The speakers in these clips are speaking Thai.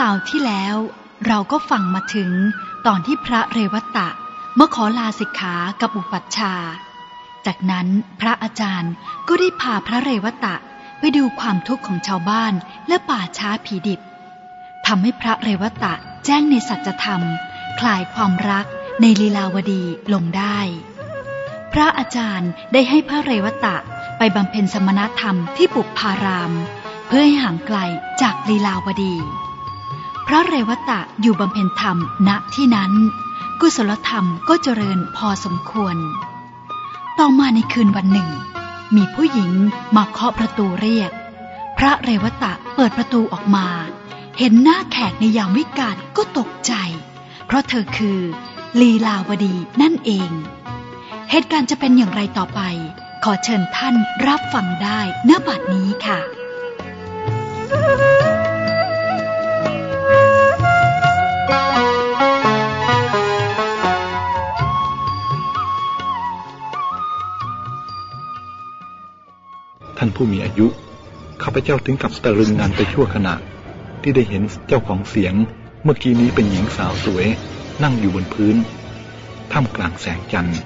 ราวที่แล้ว เราก็ฟังมาถึงตอนที่พระเรวัตะเมื่อขอลาสิกขากับอุปัชฌาจากนั้นพระอาจารย์ก็ได้พาพระเรวตะไปดูความทุกข์ของชาวบ้านและป่าช้าผีดิบทำให้พระเรวตะแจ้งในสัจธรรม คลายความรักในลีลาวดีลงได้ พระอาจารย์ได้ให้พระเรวตะไปบำเพ็ญสมณธรรมที่ปุปพาราม เพื่อให้ห่างไกลจากลีลาวดี ระเรวตะอยู่บำเพ็ญธรรมณที่นั้น กุศลธรรมก็เจริญพอสมควร ต่อมาในคืนวันหนึ่ง มีผู้หญิงมาเคาะประตูเรียก พระเรวตะเปิดประตูออกมา เห็นหน้าแขกในยามวิกาลก็ตกใจ เพราะเธอคือ ลีลาวดีนั่นเอง เหตุการณ์จะเป็นอย่างไรต่อไป ขอเชิญท่านรับฟังได้ณบัดนี้ค่ะ ผู้มีอายุข้าพเจ้าถึงกับตะลึงนานไปชั่วขณะ ที่ได้เห็นเจ้าของเสียง เมื่อกี้นี้เป็นหญิงสาวสวย นั่งอยู่บนพื้นท่ามกลางแสงจันทร์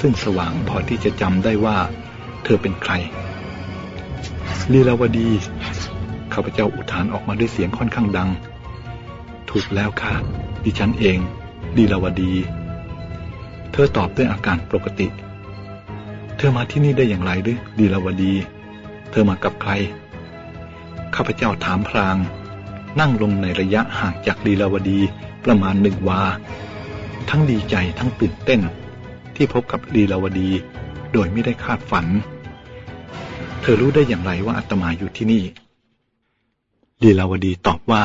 ซึ่งสว่างพอที่จะจำได้ว่า เธอเป็นใครลีลาวดีข้าพเจ้าอุทานออกมาด้วยเสียงค่อนข้างดัง ถูกแล้วค่ะ ดิฉันเองลีลาวดี เธอตอบด้วยอาการปกติ เธอมาที่นี่ได้อย่างไรหรือลีลาวดี เธอมากับใคร ข้าพเจ้าถามพลาง นั่งลงในระยะห่างจากลีลาวดีประมาณหนึ่งวา ทั้งดีใจทั้งตื่นเต้น ที่พบกับลีลาวดี โดยไม่ได้คาดฝัน เธอรู้ได้อย่างไรว่าอาตมาอยู่ที่นี่ลีลาวดีตอบว่า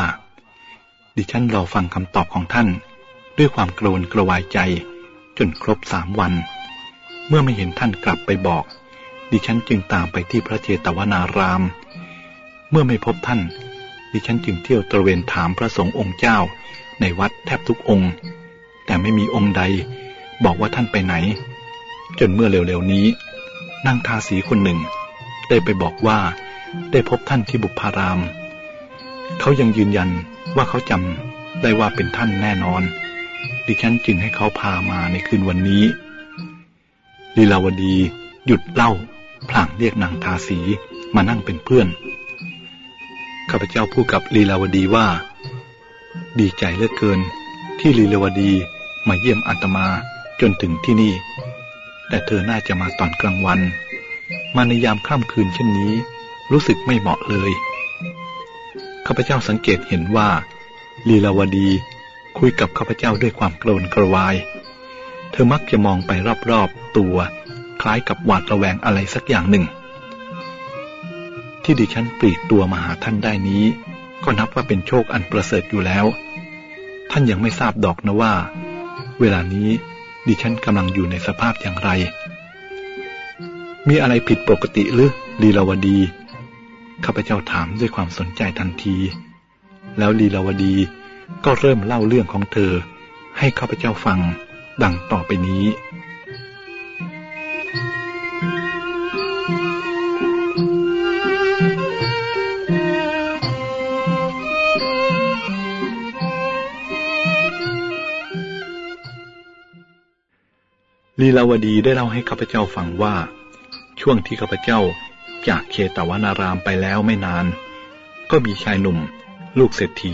ดิฉันรอฟังคำตอบของท่าน ด้วยความโกรนกระวายใจ จนครบสามวัน เมื่อไม่เห็นท่านกลับไปบอก ดิฉันจึงตามไปที่พระเจตวนาราม เมื่อไม่พบท่าน ดิฉันจึงเที่ยวตระเวนถามพระสงฆ์องค์เจ้า ในวัดแทบทุกองค์ แต่ไม่มีองค์ใด บอกว่าท่านไปไหน จนเมื่อเร็วๆนี้นางทาสีคนหนึ่ง ได้ไปบอกว่าได้พบท่านที่บุพาราม เขายังยืนยันว่าเขาจำได้ว่าเป็นท่านแน่นอน ดิฉันจึงให้เขาพามาในคืนวันนี้ลีลาวดีหยุดเล่า พลางเรียกนางทาสีมานั่งเป็นเพื่อน ข้าพเจ้าพูดกับลีลาวดีว่า ดีใจเหลือเกิน ที่ลีลาวดีมาเยี่ยมอาตมาจนถึงที่นี่ แต่เธอน่าจะมาตอนกลางวัน มาในยามค่ำคืนเช่นนี้ รู้สึกไม่เหมาะเลย ข้าพเจ้าสังเกตเห็นว่า ลีลาวดีคุยกับข้าพเจ้าด้วยความโกรนกระวาย เธอมักจะมองไปรอบๆตัว คล้ายกับหวาดระแวงอะไรสักอย่างหนึ่ง ที่ดิฉันปลีกตัวมาหาท่านได้นี้ ก็นับว่าเป็นโชคอันประเสริฐอยู่แล้ว ท่านยังไม่ทราบดอกนะว่า เวลานี้ดิฉันกำลังอยู่ในสภาพอย่างไร มีอะไรผิดปกติหรือลีลาวดี ข้าพเจ้าถามด้วยความสนใจทันที แล้วลีลาวดีก็เริ่มเล่าเรื่องของเธอ ให้ข้าพเจ้าฟังดังต่อไปนี้ ลีลาวดีได้เล่าให้ข้าพเจ้าฟังว่า ช่วงที่ข้าพเจ้าจากเคตวนารามไปแล้วไม่นาน ก็มีชายหนุ่ม ลูกเศรษฐี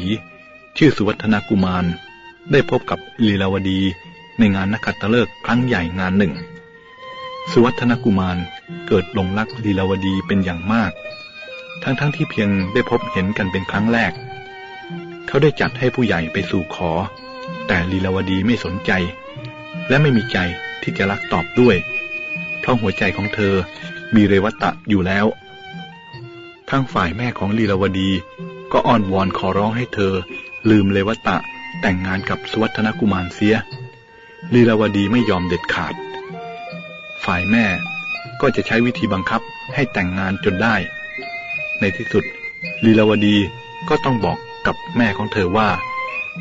ชื่อสุวัฒนกุมาร ได้พบกับลีลาวดีในงานนักขัตฤกษ์ครั้งใหญ่งานหนึ่ง สุวัฒนกุมารเกิดหลงรักลีลาวดีเป็นอย่างมาก ทั้งๆ ที่เพียงได้พบเห็นกันเป็นครั้งแรก เขาได้จัดให้ผู้ใหญ่ไปสู่ขอ แต่ลีลาวดีไม่สนใจ และไม่มีใจ ที่จะรักตอบด้วย เพราะหัวใจของเธอมีเรวตะอยู่แล้ว ทั้งฝ่ายแม่ของลีลาวดีก็อ้อนวอนขอร้องให้เธอ ลืมเรวตะแต่งงานกับสุวัฒนกุมารเสียลีลาวดีไม่ยอมเด็ดขาด ฝ่ายแม่ก็จะใช้วิธีบังคับให้แต่งงานจนได้ ในที่สุดลีลาวดีก็ต้องบอกกับแม่ของเธอว่า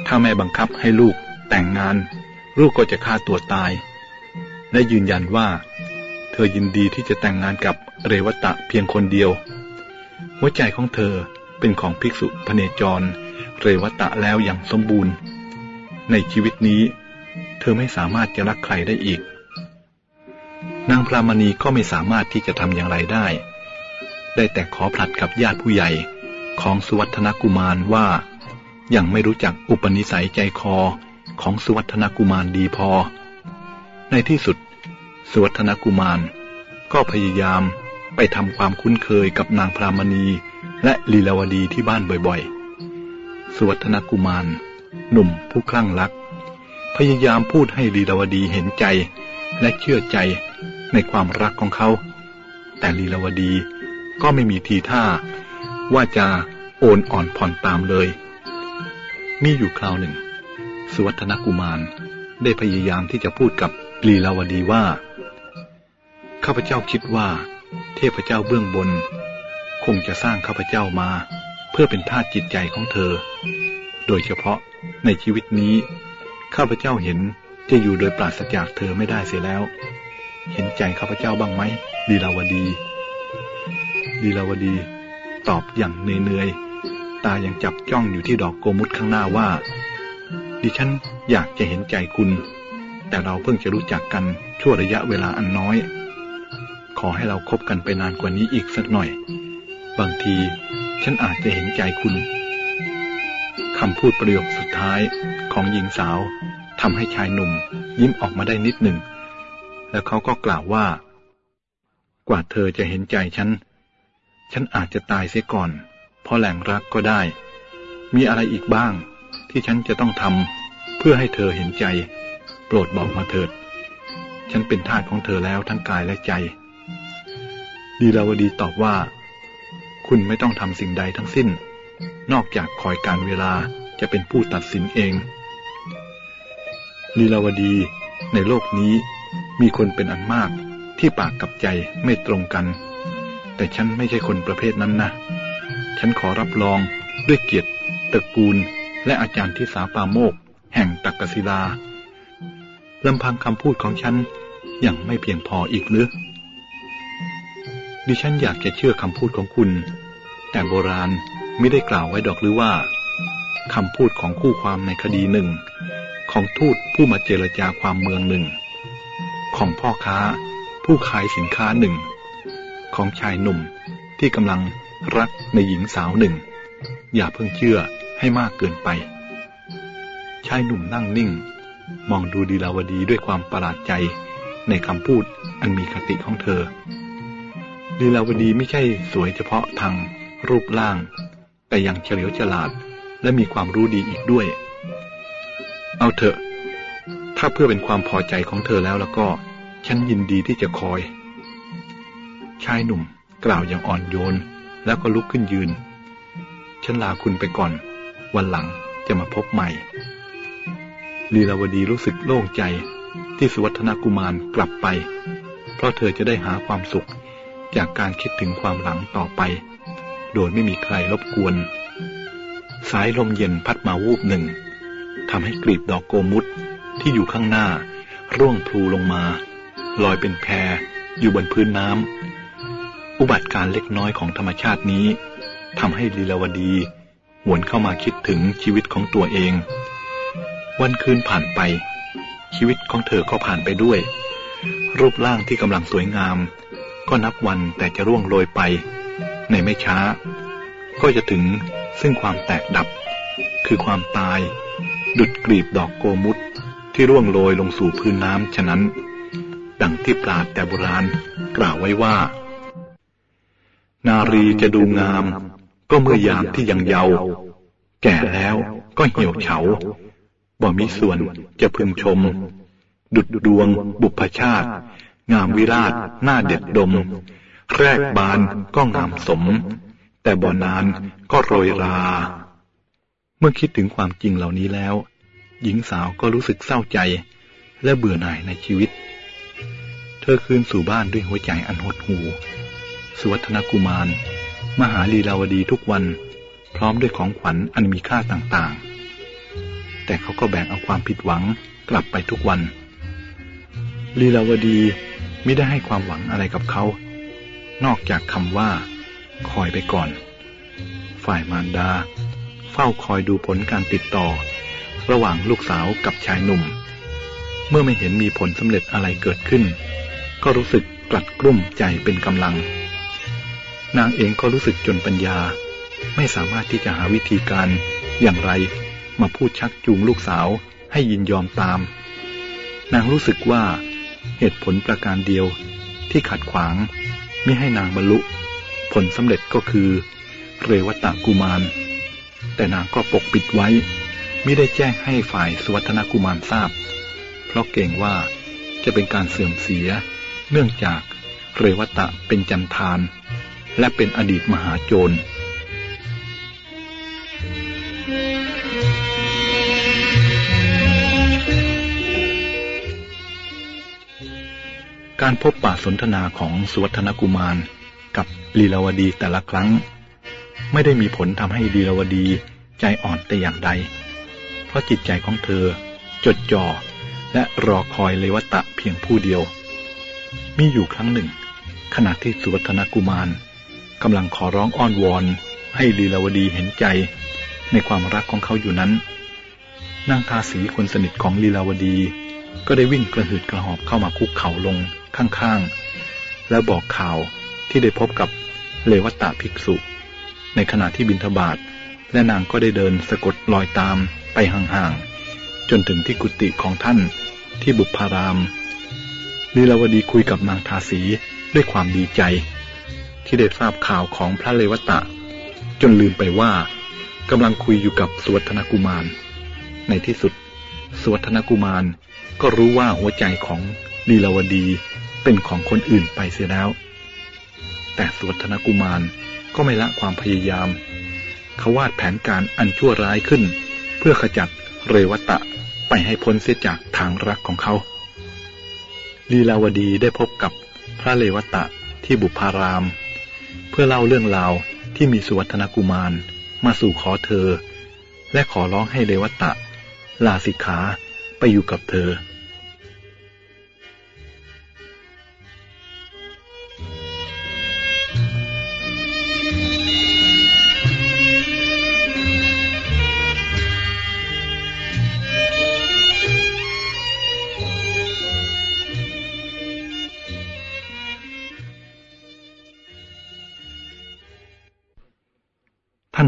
ถ้าแม่บังคับให้ลูกแต่งงาน ลูกก็จะฆ่าตัวตาย และยืนยันว่า เธอยินดีที่จะแต่งงานกับเรวตะเพียงคนเดียว หัวใจของเธอเป็นของภิกษุพเนจร เรวตะแล้วอย่างสมบูรณ์ ในชีวิตนี้ เธอไม่สามารถจะรักใครได้อีก นางพรามณีก็ไม่สามารถที่จะทำอย่างไรได้ ได้แต่ขอผลัดกับญาติผู้ใหญ่ของสุวัฒนกุมารว่ายังไม่รู้จักอุปนิสัยใจคอของสุวัฒนกุมารดีพอ ในที่สุดสุวัฒนกุมาร ก็พยายามไปทำความคุ้นเคยกับนางพรามณีและลีลาวดีที่บ้านบ่อยๆสุวัฒนกุมาร หนุ่มผู้คลั่งรัก พยายามพูดให้ลีลาวดีเห็นใจและเชื่อใจในความรักของเขา แต่ลีลาวดีก็ไม่มีทีท่า ว่าจะโอนอ่อนผ่อนตามเลย มีอยู่คราวหนึ่งสุวัฒนกุมารได้พยายามที่จะพูดกับ ลีลาวดีว่า ข้าพเจ้าคิดว่า เทพเจ้าเบื้องบน คงจะสร้างข้าพเจ้ามา เพื่อเป็นทาสจิตใจของเธอ โดยเฉพาะในชีวิตนี้ ข้าพเจ้าเห็นจะอยู่โดยปราศจากเธอไม่ได้เสียแล้ว เห็นใจข้าพเจ้าบ้างไหมลีลาวดีลีลาวดี ตอบอย่างเนื่อยๆตายังจับจ้องอยู่ที่ดอกโกมุตข้างหน้าว่า ดิฉันอยากจะเห็นใจคุณ แต่เราเพิ่งจะรู้จักกันชั่วระยะเวลาอันน้อย ขอให้เราคบกันไปนานกว่านี้อีกสักหน่อย บางทีฉันอาจจะเห็นใจคุณคำพูดประโยคสุดท้ายของหญิงสาวทำให้ชายหนุ่ม ยิ้มออกมาได้นิดหนึ่ง แล้วเขาก็กล่าวว่า กว่าเธอจะเห็นใจฉัน ฉันอาจจะตายเสียก่อน เพราะแหล่งรักก็ได้ มีอะไรอีกบ้าง ที่ฉันจะต้องทำเพื่อให้เธอเห็นใจ รดบอกมาเถิด ฉันเป็นทาสของเธอแล้วทั้งกายและใจ ดีลาวดีตอบว่า คุณไม่ต้องทำสิ่งใดทั้งสิ้น นอกจากคอยการเวลาจะเป็นผู้ตัดสินเอง ลีลาวดีในโลกนี้มีคนเป็นอันมากที่ปากกับใจไม่ตรงกัน แต่ฉันไม่ใช่คนประเภทนั้นนะ ฉันขอรับรองด้วยเกียรติตระกูล และอาจารย์ที่สาปาโมก แห่งตักกศิลา ลำพังคำพูดของฉันยังไม่เพียงพออีกหรือ ดิฉันอยากจะเชื่อคำพูดของคุณ แต่โบราณไม่ได้กล่าวไว้ดอกหรือว่าคำพูดของคู่ความในคดีหนึ่ง ของทูตผู้มาเจรจาความเมืองหนึ่ง ของพ่อค้าผู้ขายสินค้าหนึ่ง ของชายหนุ่มที่กำลังรักในหญิงสาวหนึ่ง อย่าเพิ่งเชื่อให้มากเกินไป ชายหนุ่มนั่งนิ่ง มองดูดีลาวดีด้วยความประหลาดใจในคำพูดอันมีคติของเธอดีลาวดีไม่ใช่สวยเฉพาะทางรูปร่าง แต่ยังเฉลียวฉลาดและมีความรู้ดีอีกด้วย เอาเถอะ ถ้าเพื่อเป็นความพอใจของเธอแล้วแล้วก็ ฉันยินดีที่จะคอย ชายหนุ่มกล่าวอย่างอ่อนโยน แล้วก็ลุกขึ้นยืน ฉันลาคุณไปก่อน วันหลังจะมาพบใหม่ ลีลาวดีรู้สึกโล่งใจที่สุวัฒนกุมารกลับไป เพราะเธอจะได้หาความสุขจากการคิดถึงความหลังต่อไป โดยไม่มีใครรบกวน สายลมเย็นพัดมาวูบหนึ่งทำให้กลีบดอกโกมุตที่อยู่ข้างหน้า ร่วงพลูลงมา ลอยเป็นแพอยู่บนพื้นน้ำอุบัติการเล็กน้อยของธรรมชาตินี้ทำให้ลีลาวดี หวนเข้ามาคิดถึงชีวิตของตัวเอง วันคืนผ่านไป ชีวิตของเธอก็ผ่านไปด้วย รูปร่างที่กำลังสวยงาม ก็นับวันแต่จะร่วงโรยไป ในไม่ช้า ก็จะถึงซึ่งความแตกดับ คือความตาย ดุดกลีบดอกโกมุตที่ร่วงโรยลงสู่พื้นน้ำฉะนั้น ดังที่ปราดแต่โบราณกล่าวไว้ว่า นารีจะดูงาม ก็เมื่อยามที่ยังเยาว์แก่แล้วก็เหี่ยวเฉา บ่มีส่วนจะพึงชม ดุดดวง บุพชาติ งามวิราชหน้าเด็ดดม แรกบานก็งามสม แต่บ่อนานก็โรยรา เมื่อคิดถึงความจริงเหล่านี้แล้ว หญิงสาวก็รู้สึกเศร้าใจ และเบื่อหน่ายในชีวิต เธอคืนสู่บ้านด้วยหัวใจอันหดหู่สุวัฒนกุมาร มหาลีลาวดีทุกวัน พร้อมด้วยของขวัญอันมีค่าต่างๆ แต่เขาก็แบ่งเอาความผิดหวังกลับไปทุกวัน ลีลาวดีไม่ได้ให้ความหวังอะไรกับเขา นอกจากคำว่า คอยไปก่อน ฝ่ายมารดา เฝ้าคอยดูผลการติดต่อ ระหว่างลูกสาวกับชายหนุ่ม เมื่อไม่เห็นมีผลสำเร็จอะไรเกิดขึ้น ก็รู้สึกกลัดกลุ้มใจเป็นกำลัง นางเองก็รู้สึกจนปัญญา ไม่สามารถที่จะหาวิธีการอย่างไร มาพูดชักจูงลูกสาวให้ยินยอมตาม นางรู้สึกว่าเหตุผลประการเดียวที่ขัดขวางไม่ให้นางบรรลุ ผลสำเร็จก็คือ เรวตะกุมาร แต่นางก็ปกปิดไว้ ไม่ได้แจ้งให้ฝ่ายสวัฒนกุมารทราบ เพราะเกรงว่าจะเป็นการเสื่อมเสีย เนื่องจากเรวตะเป็นจันทาน และเป็นอดีตมหาโจร การพบปะสนทนาของสุวัฒนกุมาร กับลีลาวดีแต่ละครั้ง ไม่ได้มีผลทำให้ลีลาวดีใจอ่อนแต่อย่างใด เพราะจิตใจของเธอ จดจ่อและรอคอยเลวตะเพียงผู้เดียว มีอยู่ครั้งหนึ่ง ขณะที่สุวัฒนกุมารกำลังขอร้องอ้อนวอน ให้ลีลาวดีเห็นใจ ในความรักของเขาอยู่นั้นนางทาสีคนสนิทของลีลาวดี ก็ได้วิ่งกระหืดกระหอบเข้ามาคุกเข่าลง ข้างๆ แล้วบอกข่าวที่ได้พบกับเลวตาภิกษุ ในขณะที่บินทบาทและนางก็ได้เดินสะกดรอยตามไปห่างๆ จนถึงที่กุฏิของท่านที่บุพารามลีลาวดีคุยกับนางทาสีด้วยความดีใจ ที่ได้ทราบข่าวของพระเลวตะ จนลืมไปว่ากำลังคุยอยู่กับสวัฒนกุมาร ในที่สุดสวัฒนกุมารก็รู้ว่าหัวใจของลีลาวดี เป็นของคนอื่นไปเสียแล้ว แต่สุวัฒนกุมารก็ไม่ละความพยายาม เขาวาดแผนการอันชั่วร้ายขึ้น เพื่อขจัดเรวตะไปให้พ้นเสียจากทางรักของเขา ลีลาวดีได้พบกับพระเลวตะที่บุพาราม เพื่อเล่าเรื่องราวที่มีสุวัฒนกุมารมาสู่ขอเธอ และขอร้องให้เลวตะ ลาสิกขาไปอยู่กับเธอ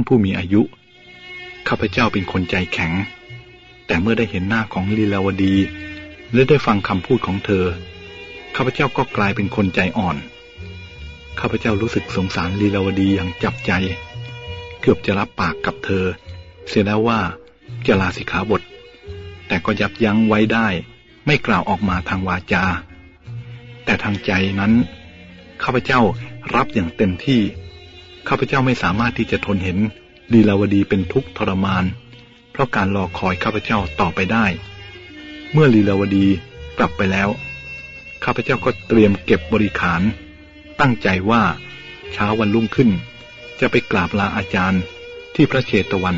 ผู้มีอายุ ข้าพเจ้าเป็นคนใจแข็ง แต่เมื่อได้เห็นหน้าของลีลาวดี และได้ฟังคำพูดของเธอ ข้าพเจ้าก็กลายเป็นคนใจอ่อน ข้าพเจ้ารู้สึกสงสารลีลาวดีอย่างจับใจ เกือบจะรับปากกับเธอ เสียแล้วว่าจะลาสิกขาบท แต่ก็ยับยั้งไว้ได้ ไม่กล่าวออกมาทางวาจา แต่ทางใจนั้น ข้าพเจ้ารับอย่างเต็มที่ ข้าพเจ้าไม่สามารถที่จะทนเห็นลีลาวดีเป็นทุกข์ทรมาน เพราะการรอคอยข้าพเจ้าต่อไปได้ เมื่อลีลาวดีกลับไปแล้ว ข้าพเจ้าก็เตรียมเก็บบริขาร ตั้งใจว่าเช้าวันรุ่งขึ้น จะไปกราบลาอาจารย์ที่พระเชตวัน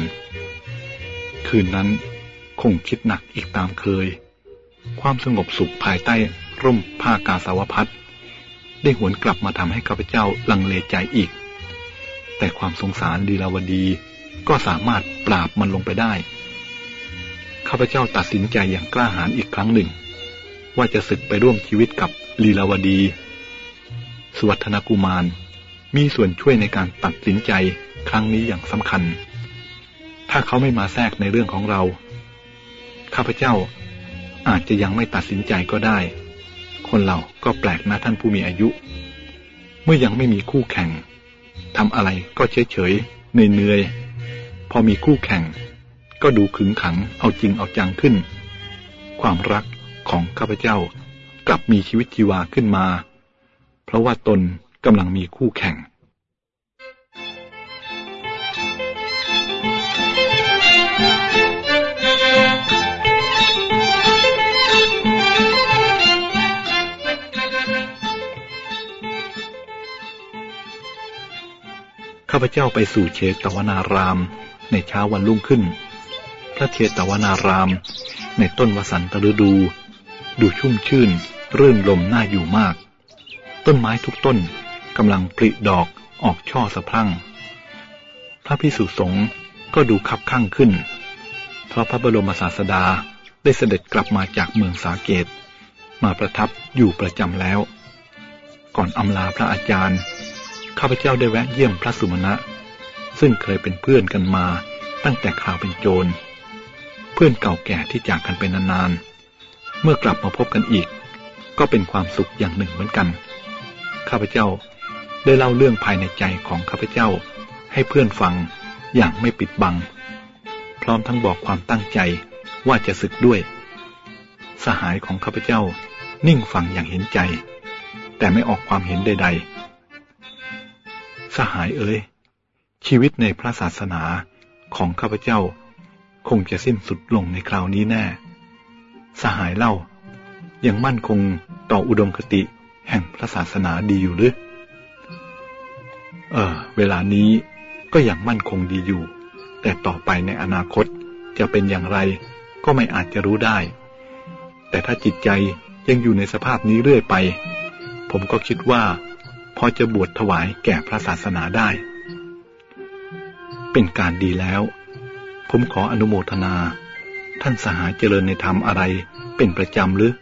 คืนนั้นคงคิดหนักอีกตามเคย ความสงบสุขภายใต้ร่มผ้ากาสาวพัดได้หวนกลับมาทำให้ข้าพเจ้าลังเลใจอีก แต่ความสงสารดีลาวดี ก็สามารถปราบมันลงไปได้ ข้าพเจ้าตัดสินใจอย่างกล้าหาญอีกครั้งหนึ่ง ว่าจะศึกไปร่วมชีวิตกับลีลาวดี สวัฒนกุมาร มีส่วนช่วยในการตัดสินใจครั้งนี้อย่างสำคัญ ถ้าเขาไม่มาแทรกในเรื่องของเรา ข้าพเจ้าอาจจะยังไม่ตัดสินใจก็ได้ คนเราก็แปลกนะท่านผู้มีอายุ เมื่อยังไม่มีคู่แข่ง ทำอะไรก็เฉยเฉยเนื่อยๆพอมีคู่แข่ง ก็ดูขึงขังเอาจริงเอาจังขึ้น ความรักของข้าพเจ้ากลับมีชีวิตชีวาขึ้นมา เพราะว่าตนกำลังมีคู่แข่ง ข้าพเจ้าไปสู่เชตวนาราม ในเช้าวันรุ่งขึ้น พระเชตวนาราม ในต้นวสันตฤดู ดูชุ่มชื่น รื่นลมน่าอยู่มาก ต้นไม้ทุกต้นกำลังผลิดอกออกช่อสะพรั่ง พระพิสุสงฆ์ก็ดูคับข้างขึ้น เพราะพระบรมศาสดาได้เสด็จกลับมาจากเมืองสาเกต มาประทับอยู่ประจำแล้ว ก่อนอำลาพระอาจารย์ ข้าพเจ้าได้แวะเยี่ยมพระสุมาณะ ซึ่งเคยเป็นเพื่อนกันมาตั้งแต่คราวเป็นโจร เพื่อนเก่าแก่ที่จากกันไปนานๆ เมื่อกลับมาพบกันอีก ก็เป็นความสุขอย่างหนึ่งเหมือนกัน ข้าพเจ้าได้เล่าเรื่องภายในใจของข้าพเจ้าให้เพื่อนฟังอย่างไม่ปิดบัง พร้อมทั้งบอกความตั้งใจว่าจะศึกด้วย สหายของข้าพเจ้านิ่งฟังอย่างเห็นใจ แต่ไม่ออกความเห็นใด ๆ สหายเอ๋ยชีวิตในพระศาสนาของข้าพเจ้า คงจะสิ้นสุดลงในคราวนี้แน่ สหายเล่า ยังมั่นคงต่ออุดมคติแห่งพระศาสนาดีอยู่หรือ เออ เวลานี้ก็ยังมั่นคงดีอยู่ แต่ต่อไปในอนาคตจะเป็นอย่างไรก็ไม่อาจจะรู้ได้ แต่ถ้าจิตใจยังอยู่ในสภาพนี้เรื่อยไป ผมก็คิดว่า พอจะบวชถวายแก่พระศาสนาได้ เป็นการดีแล้ว ผมขออนุโมทนา ท่านสหายเจริญในธรรมอะไรเป็นประจำหรือ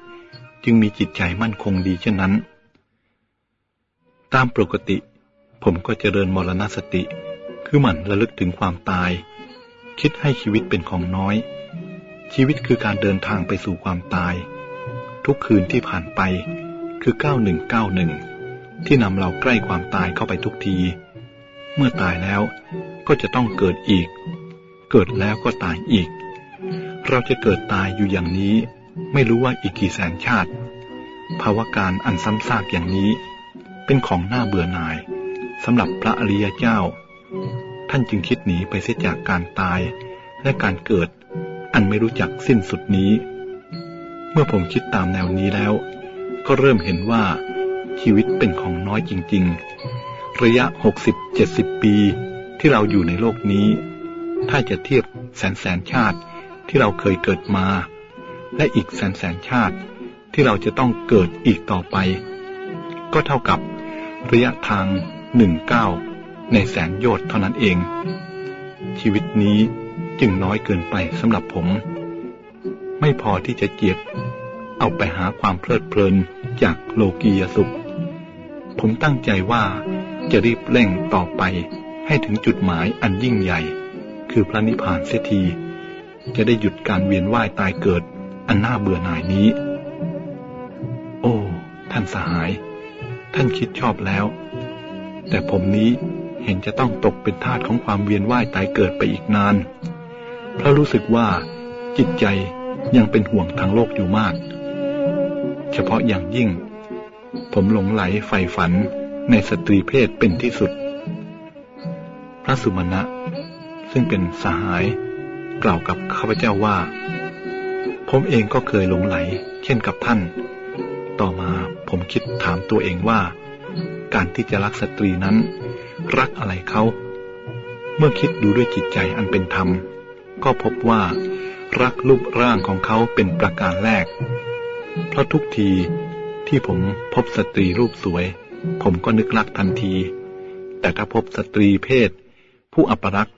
จึงมีจิตใจมั่นคงดีเช่นนั้น ตามปกติ ผมก็เจริญมรณสติ คือหมั่นระลึกถึงความตาย คิดให้ชีวิตเป็นของน้อย ชีวิตคือการเดินทางไปสู่ความตาย ทุกคืนที่ผ่านไปคือ 9191 ที่นำเราใกล้ความตายเข้าไปทุกที เมื่อตายแล้วก็จะต้องเกิดอีก เกิดแล้วก็ตายอีก เราจะเกิดตายอยู่อย่างนี้ ไม่รู้ว่าอีกกี่แสนชาติ ภาวะการอันซ้ำซากอย่างนี้ เป็นของน้าเบื่อหน่ายสำหรับพระอริยเจ้า ท่านจึงคิดหนีไปเสียจากการตายและการเกิดอันไม่รู้จักสิ้นสุดนี้ เมื่อผมคิดตามแนวนี้แล้ว ก็เริ่มเห็นว่า ชีวิตเป็นของน้อยจริง ๆ ระยะหกสิบเจ็ดสิบปีที่เราอยู่ในโลกนี้ ถ้าจะเทียบแสนแสนชาติที่เราเคยเกิดมา และอีกแสนแสนชาติที่เราจะต้องเกิดอีกต่อไป ก็เท่ากับระยะทางหนึ่งเก้าในแสนโยชน์เท่านั้นเอง ชีวิตนี้จึงน้อยเกินไปสำหรับผม ไม่พอที่จะเจียบเอาไปหาความเพลิดเพลินจากโลกียสุข ผมตั้งใจว่าจะรีบเร่งต่อไปให้ถึงจุดหมายอันยิ่งใหญ่ คือพระนิพพานเสียที จะได้หยุดการเวียนว่ายตายเกิดอันน่าเบื่อหน่ายนี้ โอ้ ท่านสหาย ท่านคิดชอบแล้ว แต่ผมนี้เห็นจะต้องตกเป็นทาสของความเวียนว่ายตายเกิดไปอีกนาน เพราะรู้สึกว่าจิตใจยังเป็นห่วงทางโลกอยู่มาก เฉพาะอย่างยิ่ง ผมหลงไหลใฝ่ฝันในสตรีเพศเป็นที่สุด พระสุมาณะซึ่งเป็นสหาย กล่าวกับข้าพเจ้าว่า ผมเองก็เคยหลงไหล เช่นกับท่าน ต่อมาผมคิดถามตัวเองว่า การที่จะรักสตรีนั้น รักอะไรเขาเมื่อคิดดูด้วยจิตใจอันเป็นธรรม ก็พบว่ารักรูปร่างของเขาเป็นประการแรก เพราะทุกที ที่ผมพบสตรีรูปสวย ผมก็นึกรักทันที แต่ถ้าพบสตรีเพศ ผู้อัปรักษ์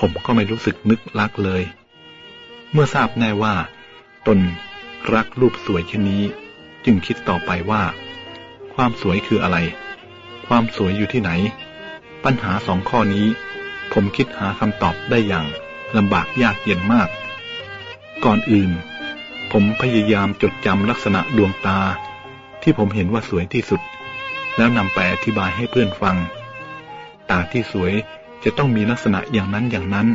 ผมก็ไม่รู้สึกนึกรักเลย เมื่อทราบแน่ว่า ตนรักรูปสวยเช่นนี้ จึงคิดต่อไปว่า ความสวยคืออะไร ความสวยอยู่ที่ไหน ปัญหาสองข้อนี้ ผมคิดหาคำตอบได้อย่างลำบากยากเย็นมาก ก่อนอื่น ผมพยายามจดจำลักษณะดวงตา ที่ผมเห็นว่าสวยที่สุด แล้วนำไปอธิบายให้เพื่อนฟัง ตาที่สวยจะต้องมีลักษณะอย่างนั้นอย่างนั้น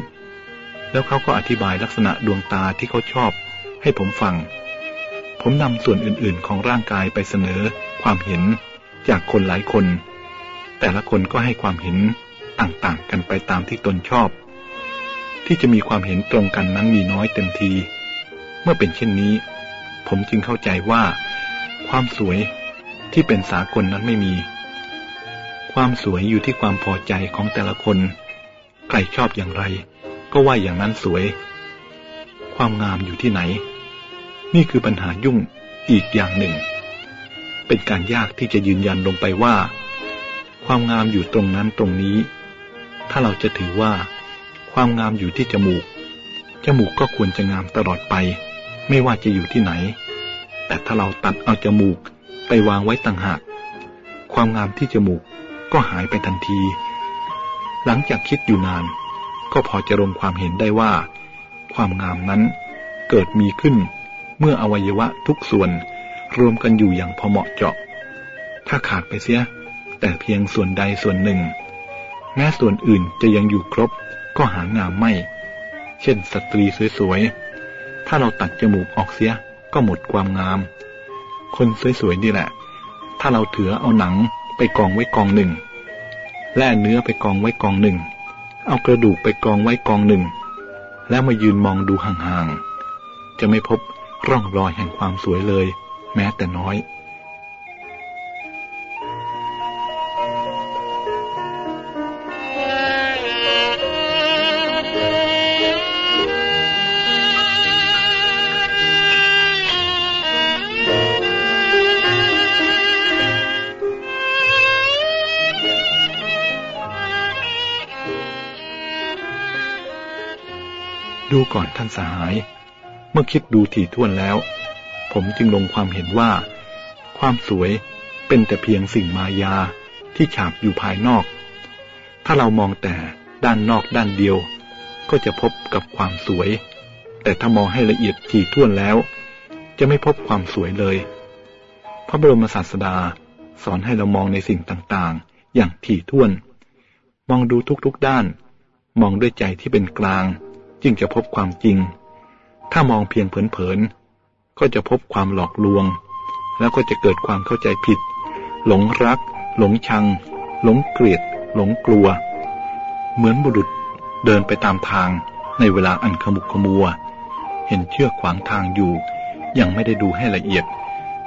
แล้วเขาก็อธิบายลักษณะดวงตาที่เขาชอบ ให้ผมฟัง ผมนำส่วนอื่นๆ ของร่างกายไปเสนอ ความเห็นจากคนหลายคน แต่ละคนก็ให้ความเห็นต่างๆ กันไปตามที่ตนชอบ ที่จะมีความเห็นตรงกันนั้นมีน้อยเต็มที เมื่อเป็นเช่นนี้ ผมจึงเข้าใจว่า ความสวยที่เป็นสากลนั้นไม่มี ความสวยอยู่ที่ความพอใจของแต่ละคน ใครชอบอย่างไร ก็ว่าอย่างนั้นสวย ความงามอยู่ที่ไหน นี่คือปัญหายุ่งอีกอย่างหนึ่ง เป็นการยากที่จะยืนยันลงไปว่า ความงามอยู่ตรงนั้นตรงนี้ ถ้าเราจะถือว่าคความงามอยู่ที่จมูก จมูกก็ควรจะงามตลอดไป ไม่ว่าจะอยู่ที่ไหน แต่ถ้าเราตัดเอาจมูกไปวางไว้ต่างหาก ความงามที่จมูกก็หายไปทันที หลังจากคิดอยู่นาน ก็พอจะลงความเห็นได้ว่า ความงามนั้นเกิดมีขึ้น เมื่ออวัยวะทุกส่วนรวมกันอยู่อย่างพอเหมาะเจาะ ถ้าขาดไปเสีย แต่เพียงส่วนใดส่วนหนึ่ง แม้ส่วนอื่นจะยังอยู่ครบ ก็หางามไม่ เช่นสตรีสวยๆ ถ้าเราตัดจมูกออกเสีย ก็หมดความงาม คนสวยๆนี่แหละ ถ้าเราถือเอาหนังไปกองไว้กองหนึ่ง แล่เนื้อไปกองไว้กองหนึ่ง เอากระดูกไปกองไว้กองหนึ่ง แล้วมายืนมองดูห่างๆ จะไม่พบร่องรอยแห่งความสวยเลย แม้แต่น้อย ก่อนท่านสหาย เมื่อคิดดูถี่ถ้วนแล้ว ผมจึงลงความเห็นว่า ความสวยเป็นแต่เพียงสิ่งมายาที่ฉาบอยู่ภายนอก ถ้าเรามองแต่ด้านนอกด้านเดียว ก็จะพบกับความสวย แต่ถ้ามองให้ละเอียดถี่ถ้วนแล้ว จะไม่พบความสวยเลย พระบรมศาสดาสอนให้เรามองในสิ่งต่างๆ อย่างถี่ถ้วน มองดูทุกๆด้าน มองด้วยใจที่เป็นกลาง จึงจะพบความจริง ถ้ามองเพียงเผินๆก็จะพบความหลอกลวง แล้วก็จะเกิดความเข้าใจผิด หลงรัก หลงชัง หลงเกลียด หลงกลัว เหมือนบุรุษเดินไปตามทางในเวลาอันขมุกขมัว เห็นเชือกขวางทางอยู่ ยังไม่ได้ดูให้ละเอียด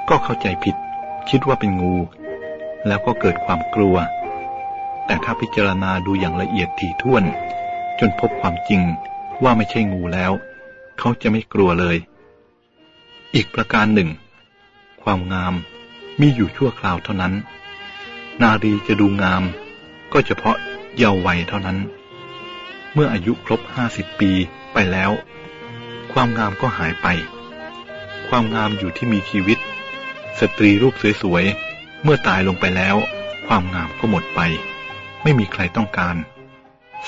ก็เข้าใจผิด คิดว่าเป็นงู แล้วก็เกิดความกลัว แต่ถ้าพิจารณาดูอย่างละเอียดถี่ถ้วน จนพบความจริง ว่าไม่ใช่งูแล้ว เขาจะไม่กลัวเลย อีกประการหนึ่ง ความงามมีอยู่ชั่วคราวเท่านั้น นารีจะดูงาม ก็เฉพาะเยาว์วัยเท่านั้น เมื่ออายุครบห้าสิบปีไปแล้ว ความงามก็หายไป ความงามอยู่ที่มีชีวิต สตรีรูปสวยๆ เมื่อตายลงไปแล้ว ความงามก็หมดไป ไม่มีใครต้องการ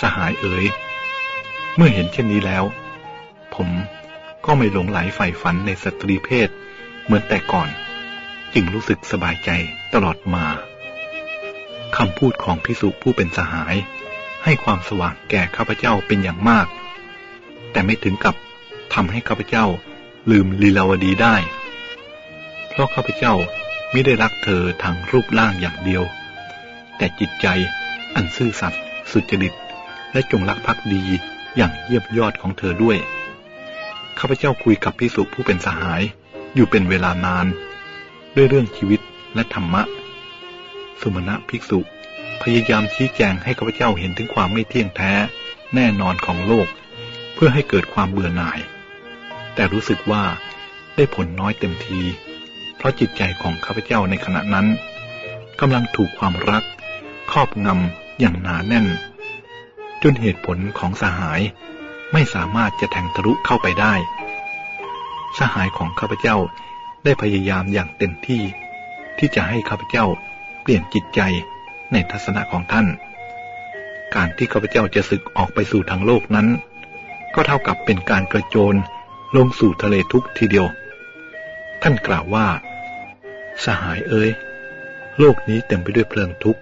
สหายเอ๋ย เมื่อเห็นเช่นนี้แล้ว ผมก็ไม่หลงไหลใฝ่ฝันในสตรีเพศ เหมือนแต่ก่อน จึงรู้สึกสบายใจตลอดมาคำพูดของพิสุผู้เป็นสหาย ให้ความสว่างแก่ข้าพเจ้าเป็นอย่างมาก แต่ไม่ถึงกับทำให้ข้าพเจ้าลืมลีลาวดีได้ เพราะข้าพเจ้าไม่ได้รักเธอทางรูปร่างอย่างเดียว แต่จิตใจอันซื่อสัตย์สุจริตและจงรักภักดี อย่างเยี่ยมยอดของเธอด้วย ข้าพเจ้าคุยกับพิสุผู้เป็นสหาย อยู่เป็นเวลานาน ด้วยเรื่องชีวิตและธรรมะ สุมาณะภิกษุ พยายามชี้แจงให้ข้าพเจ้าเห็นถึงความไม่เที่ยงแท้ แน่นอนของโลก เพื่อให้เกิดความเบื่อหน่าย แต่รู้สึกว่าได้ผลน้อยเต็มที เพราะจิตใจของข้าพเจ้าในขณะนั้นกำลังถูกความรัก ครอบงำอย่างหนาแน่น จนเหตุผลของสหายไม่สามารถจะแทงทะลุเข้าไปได้ สหายของข้าพเจ้าได้พยายามอย่างเต็มที่ ที่จะให้ข้าพเจ้าเปลี่ยนจิตใจในทัศนะของท่าน การที่ข้าพเจ้าจะศึกออกไปสู่ทางโลกนั้น ก็เท่ากับเป็นการกระโจนลงสู่ทะเลทุกทีเดียว ท่านกล่าวว่า สหายเอ้ยโลกนี้เต็มไปด้วยเพลิงทุกข์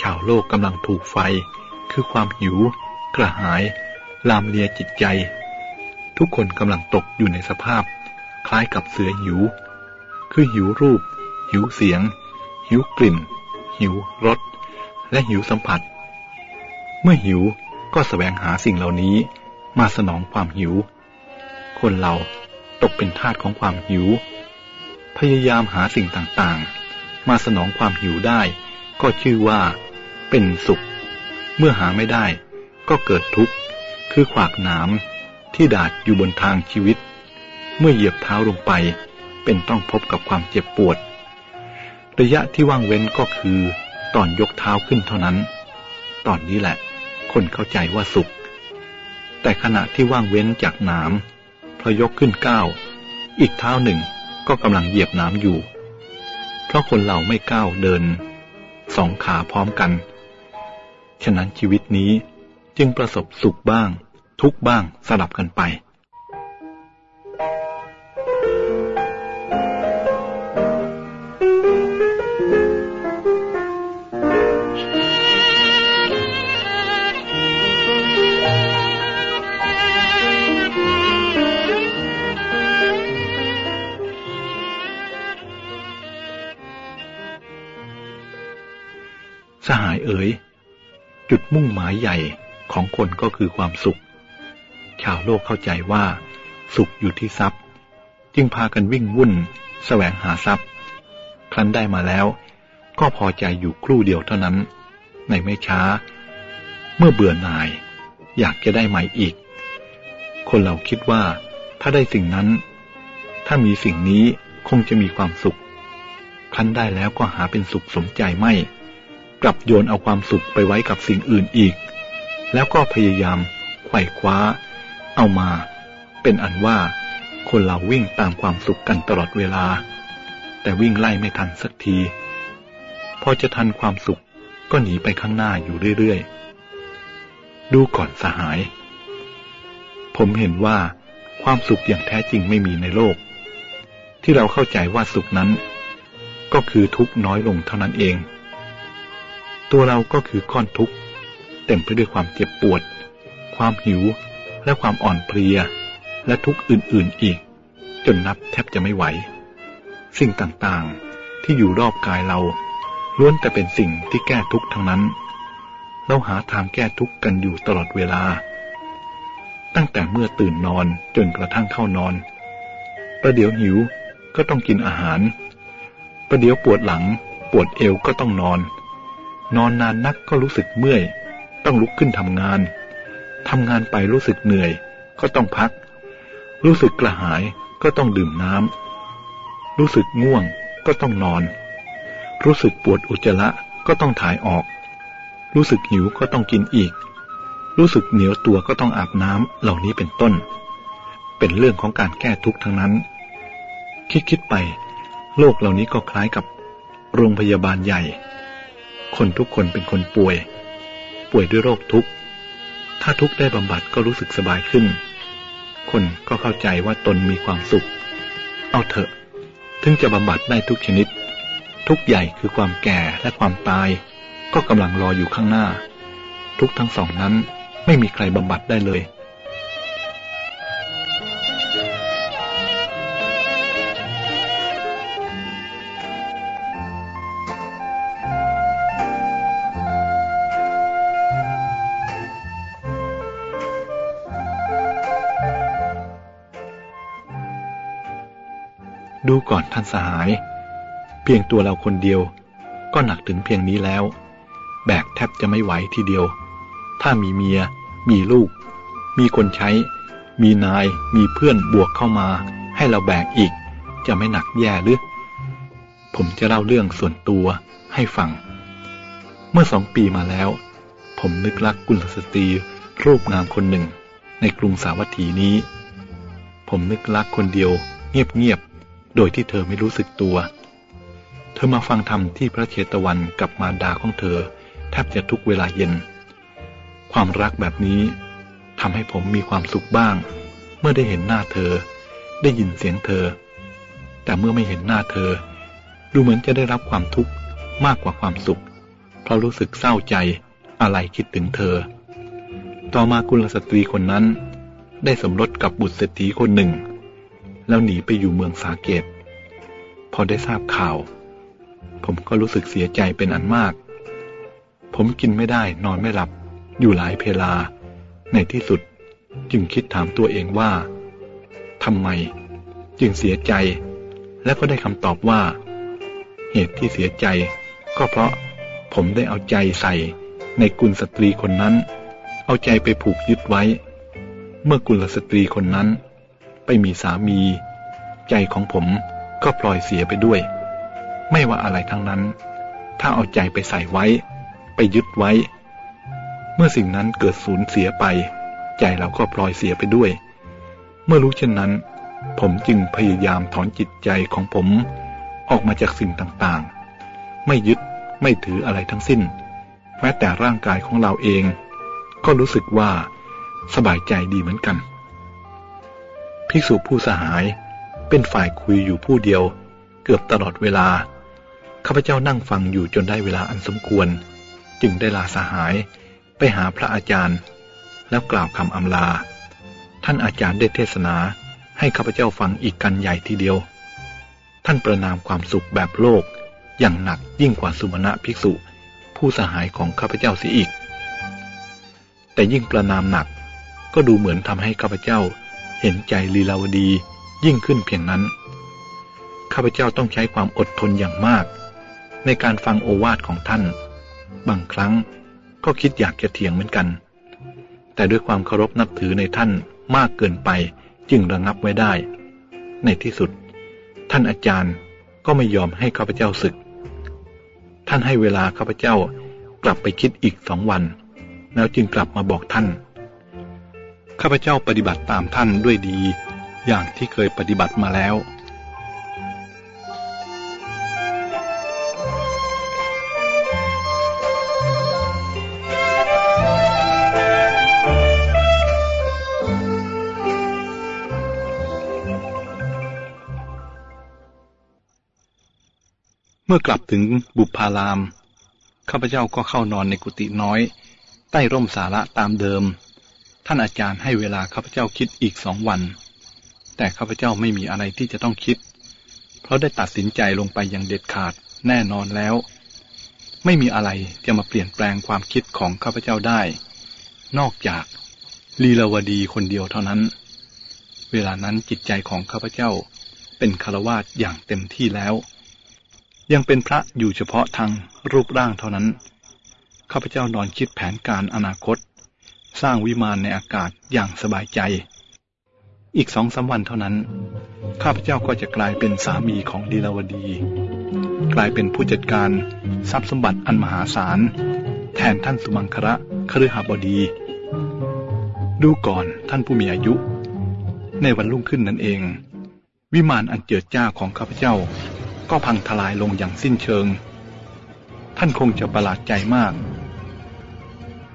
ชาวโลกกำลังถูกไฟ คือความหิว กระหาย ลามเลียจิตใจ ทุกคนกำลังตกอยู่ในสภาพ คล้ายกับเสือหิว คือหิวรูป หิวเสียง หิวกลิ่น หิวรส และหิวสัมผัส เมื่อหิวก็สแสวงหาสิ่งเหล่านี้มาสนองความหิว คนเราตกเป็นทาสของความหิว พยายามหาสิ่งต่างๆ มาสนองความหิวได้ ก็ชื่อว่าเป็นสุข เมื่อหาไม่ได้ ก็เกิดทุกข์ คือขวากหนามที่ดาดอยู่บนทางชีวิต เมื่อเหยียบเท้าลงไป เป็นต้องพบกับความเจ็บปวด ระยะที่ว่างเว้นก็คือ ตอนยกเท้าขึ้นเท่านั้น ตอนนี้แหละ คนเข้าใจว่าสุข แต่ขณะที่ว่างเว้นจากหน้ำพอยกขึ้นก้าวอีกเท้าหนึ่งก็กำลังเหยียบน้ำอยู่ เพราะคนเราไม่ก้าวเดิน สองขาพร้อมกัน ฉะนั้นชีวิตนี้จึงประสบสุขบ้าง ทุกบ้างสลับกันไป สหายเอ๋ย จุดมุ่งหมายใหญ่ของคนก็คือความสุข ชาวโลกเข้าใจว่า สุขอยู่ที่ทรัพย์ จึงพากันวิ่งวุ่นสแสวงหาทรัพย์ ครั้นได้มาแล้ว ก็พอใจอยู่ครู่เดียวเท่านั้น ในไม่ช้า เมื่อเบื่อหน่าย อยากจะได้ใหม่อีก คนเราคิดว่าถ้าได้สิ่งนั้น ถ้ามีสิ่งนี้คงจะมีความสุข ครั้นได้แล้วก็หาเป็นสุขสมใจไม่ กลับโยนเอาความสุขไปไว้กับสิ่งอื่นอีก แล้วก็พยายามไขว่คว้า เอามา เป็นอันว่า คนเราวิ่งตามความสุขกันตลอดเวลา แต่วิ่งไล่ไม่ทันสักที พอจะทันความสุขก็หนีไปข้างหน้าอยู่เรื่อยๆ ดูก่อนสหาย ผมเห็นว่าความสุขอย่างแท้จริงไม่มีในโลก ที่เราเข้าใจว่าสุขนั้น ก็คือทุกน้อยลงเท่านั้นเอง ตัวเราก็คือก้อนทุกข์เต็มไปด้วยความเจ็บปวด ความหิว และความอ่อนเพลีย และทุกข์อื่นๆอีก จนนับแทบจะไม่ไหว สิ่งต่างๆที่อยู่รอบกายเรา ล้วนแต่เป็นสิ่งที่แก้ทุกข์ทั้งนั้น เราหาทางแก้ทุกข์กันอยู่ตลอดเวลา ตั้งแต่เมื่อตื่นนอนจนกระทั่งเข้านอน ประเดี๋ยวหิวก็ต้องกินอาหาร ประเดี๋ยวปวดหลัง ปวดเอวก็ต้องนอน นอนนานนักก็รู้สึกเมื่อย ต้องลุกขึ้นทำงานทำงานไปรู้สึกเหนื่อย ก็ต้องพัก รู้สึกกระหายก็ต้องดื่มน้ำรู้สึกง่วงก็ต้องนอน รู้สึกปวดอุจจาระก็ต้องถ่ายออก รู้สึกหิวก็ต้องกินอีก รู้สึกเหนียวตัวก็ต้องอาบน้ำเหล่านี้เป็นต้น เป็นเรื่องของการแก้ทุกข์ทั้งนั้น คิดคิดไป โลกเหล่านี้ก็คล้ายกับ โรงพยาบาลใหญ่ คนทุกคนเป็นคนป่วย ป่วยด้วยโรคทุกข์ ถ้าทุกข์ได้บำบัดก็รู้สึกสบายขึ้น คนก็เข้าใจว่าตนมีความสุข เอาเถอะ ถึงจะบำบัดได้ทุกชนิด ทุกใหญ่คือความแก่และความตาย ก็กำลังรออยู่ข้างหน้า ทุกทั้งสองนั้นไม่มีใครบำบัดได้เลย ก่อนท่านสหาย เพียงตัวเราคนเดียว ก็หนักถึงเพียงนี้แล้ว แบกแทบจะไม่ไหวทีเดียว ถ้ามีเมีย มีลูก มีคนใช้ มีนาย มีเพื่อนบวกเข้ามา ให้เราแบกอีก จะไม่หนักแย่หรือ ผมจะเล่าเรื่องส่วนตัวให้ฟัง เมื่อสองปีมาแล้ว ผมนึกรักกุลสตรีรูปงามคนหนึ่ง ในกรุงสาวัตถีนี้ ผมนึกรักคนเดียว เงียบ โดยที่เธอไม่รู้สึกตัว เธอมาฟังธรรมที่พระเชตวันกับมารดาของเธอ แทบจะทุกเวลาเย็น ความรักแบบนี้ทำให้ผมมีความสุขบ้าง เมื่อได้เห็นหน้าเธอ ได้ยินเสียงเธอ แต่เมื่อไม่เห็นหน้าเธอ ดูเหมือนจะได้รับความทุกข์มากกว่าความสุข เพราะรู้สึกเศร้าใจอะไรคิดถึงเธอ ต่อมากุลสตรีคนนั้น ได้สมรสกับบุตรเศรษฐีคนหนึ่ง แล้วหนีไปอยู่เมืองสาเกต พอได้ทราบข่าว ผมก็รู้สึกเสียใจเป็นอันมาก ผมกินไม่ได้นอนไม่หลับ อยู่หลายเพลา ในที่สุดจึงคิดถามตัวเองว่าทำไม จึงเสียใจ และก็ได้คำตอบว่า เหตุที่เสียใจ ก็เพราะผมได้เอาใจใส่ในกุลสตรีคนนั้น เอาใจไปผูกยึดไว้ เมื่อกุลสตรีคนนั้น ไปมีสามี ใจของผมก็ปล่อยเสียไปด้วย ไม่ว่าอะไรทั้งนั้น ถ้าเอาใจไปใส่ไว้ ไปยึดไว้ เมื่อสิ่งนั้นเกิดสูญเสียไป ใจเราก็พลอยเสียไปด้วย เมื่อรู้เช่นนั้น ผมจึงพยายามถอนจิตใจของผม ออกมาจากสิ่งต่างๆ ไม่ยึดไม่ถืออะไรทั้งสิ้น แม้แต่ร่างกายของเราเอง ก็รู้สึกว่าสบายใจดีเหมือนกัน ภิกษุผู้สหาย เป็นฝ่ายคุยอยู่ผู้เดียว เกือบตลอดเวลาข้าพเจ้านั่งฟังอยู่จนได้เวลาอันสมควร จึงได้ลาสหายไปหาพระอาจารย์ แล้วกล่าวคำอำลา ท่านอาจารย์ได้เทศนาให้ข้าพเจ้าฟังอีกกันใหญ่ทีเดียว ท่านประนามความสุขแบบโลกอย่างหนักยิ่งกว่าสุมาณะภิกษุ ผู้สหายของข้าพเจ้าเสียอีก แต่ยิ่งประนามหนักก็ดูเหมือนทำให้ข้าพเจ้า เห็นใจลีลาวดียิ่งขึ้นเพียงนั้น ข้าพเจ้าต้องใช้ความอดทนอย่างมาก ในการฟังโอวาทของท่าน บางครั้งก็คิดอยากจะเถียงเหมือนกัน แต่ด้วยความเคารพนับถือในท่านมากเกินไปจึงระงับไว้ได้ ในที่สุด ท่านอาจารย์ก็ไม่ยอมให้ข้าพเจ้าศึก ท่านให้เวลาข้าพเจ้ากลับไปคิดอีกสองวัน แล้วจึงกลับมาบอกท่าน ข้าพเจ้าปฏิบัติตามท่านด้วยดี อย่างที่เคยปฏิบัติมาแล้ว เมื่อกลับถึงบุพาราม ข้าพเจ้าก็เข้านอนในกุฏิน้อย ใต้ร่มสาระตามเดิม ท่านอาจารย์ให้เวลาข้าพเจ้าคิดอีกสองวัน แต่ข้าพเจ้าไม่มีอะไรที่จะต้องคิด เพราะได้ตัดสินใจลงไปอย่างเด็ดขาดแน่นอนแล้ว ไม่มีอะไรจะมาเปลี่ยนแปลงความคิดของข้าพเจ้าได้ นอกจากลีลาวดีคนเดียวเท่านั้น เวลานั้นจิตใจของข้าพเจ้าเป็นคารวาสอย่างเต็มที่แล้ว ยังเป็นพระอยู่เฉพาะทางรูปร่างเท่านั้น ข้าพเจ้านอนคิดแผนการอนาคต สร้างวิมานในอากาศอย่างสบายใจ อีกสองสาวันเท่านั้น ข้าพเจ้าก็จะกลายเป็นสามีของดีลาวดี กลายเป็นผู้จัดการทรัพย์สมบัติอันมหาศาล แทนท่านสุมังคระคฤหบดี ดูก่อนท่านผู้มีอายุ ในวันรุ่งขึ้นนั่นเอง วิมานอันเจิดจ้าของข้าพเจ้า ก็พังทลายลงอย่างสิ้นเชิง ท่านคงจะประหลาดใจมาก